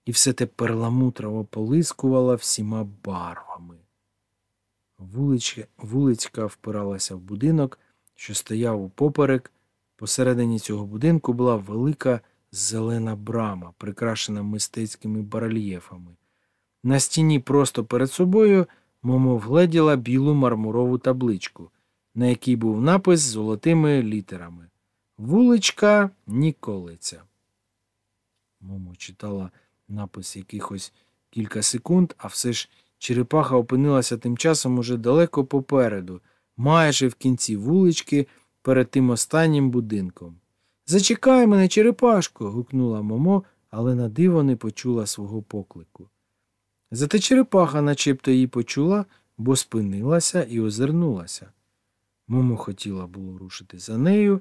S1: і все те перламутрово полискувало всіма барвами. Вуличка, вулицька впиралася в будинок, що стояв упоперек. Посередині цього будинку була велика зелена брама, прикрашена мистецькими барельєфами. На стіні просто перед собою Момо вгледіла білу мармурову табличку, на якій був напис з золотими літерами Вуличка Ніколиця. Момо читала напис якихось кілька секунд, а все ж черепаха опинилася тим часом уже далеко попереду, майже в кінці вулички перед тим останнім будинком. Зачекай мене, черепашко. гукнула Момо, але на диво не почула свого поклику. Зате черепаха начебто її почула, бо спинилася і озирнулася. Момо хотіла було рушити за нею,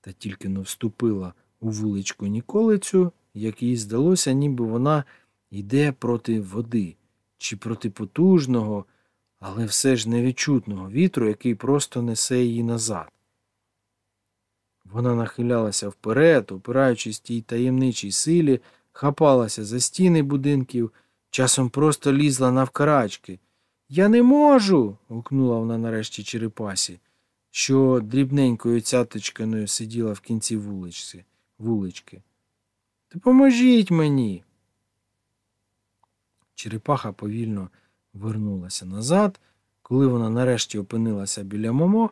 S1: та тільки но вступила у вуличку Ніколицю, як їй здалося, ніби вона йде проти води чи проти потужного, але все ж невідчутного вітру, який просто несе її назад. Вона нахилялася вперед, опираючись тій таємничій силі, хапалася за стіни будинків, часом просто лізла навкарачки. Я не можу. гукнула вона нарешті черепасі, що дрібненькою цяточканою сиділа в кінці вуличці, вулички. Допоможіть мені. Черепаха повільно вернулася назад. Коли вона нарешті опинилася біля Момо,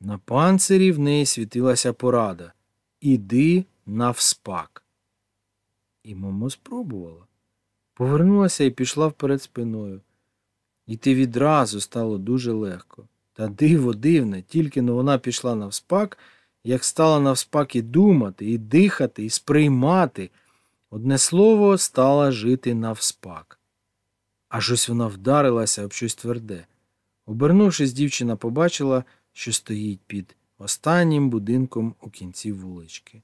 S1: на панцирі в неї світилася порада Іди навспак. І Момо спробувала. Повернулася і пішла вперед спиною. Іти відразу стало дуже легко. Та диво дивне, тільки но вона пішла навспак, як стала навспак і думати, і дихати, і сприймати. Одне слово, стала жити навспак. Аж ось вона вдарилася об щось тверде. Обернувшись, дівчина побачила, що стоїть під останнім будинком у кінці вулички.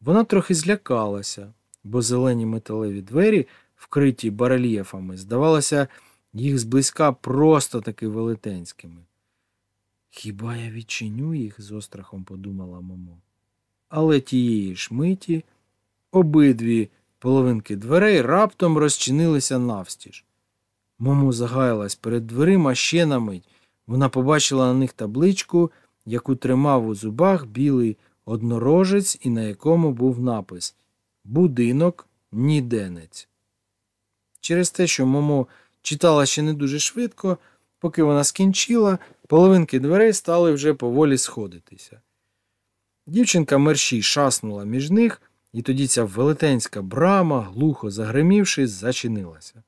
S1: Вона трохи злякалася, бо зелені металеві двері, вкриті барельєфами, здавалося, їх зблизька просто таки велетенськими. Хіба я відчиню їх? з острахом подумала Момо. Але тієї ж миті обидві половинки дверей раптом розчинилися навстіж. Мому загаялась перед дверима ще на мить. Вона побачила на них табличку, яку тримав у зубах білий однорожець і на якому був напис Будинок Ніденець. Через те, що Момо читала ще не дуже швидко, поки вона скінчила, половинки дверей стали вже поволі сходитися. Дівчинка мерщій шаснула між них, і тоді ця велетенська брама, глухо загримівши, зачинилася.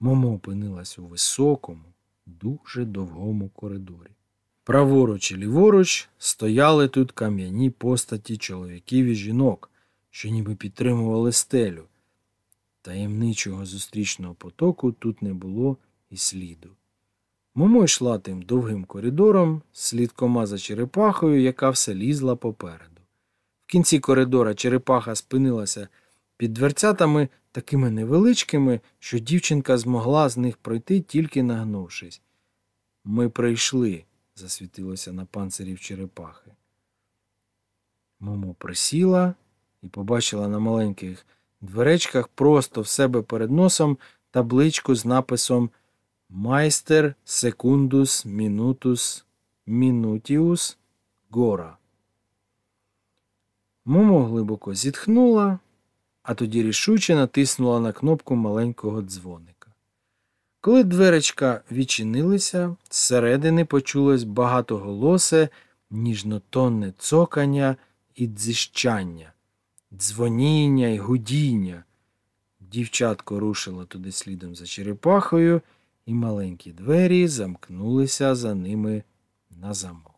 S1: Момо опинилась у високому, дуже довгому коридорі. Праворуч і ліворуч стояли тут кам'яні постаті чоловіків і жінок, що ніби підтримували стелю. Таємничого зустрічного потоку тут не було і сліду. Момо йшла тим довгим коридором, слідкома за черепахою, яка все лізла попереду. В кінці коридора черепаха спинилася під дверцятами такими невеличкими, що дівчинка змогла з них пройти, тільки нагнувшись. Ми прийшли, засвітилося на панцирів черепахи. Момо присіла і побачила на маленьких дверечках просто в себе перед носом табличку з написом Майстер секундус мінутус мінутіус гора. Момо глибоко зітхнула, а тоді рішуче натиснула на кнопку маленького дзвоника. Коли дверечка відчинилися, зсередини почулось багатоголосе, ніжнотонне цокання і дзищання, дзвоніння й гудіння. Дівчатко рушило туди слідом за черепахою, і маленькі двері замкнулися за ними на замок.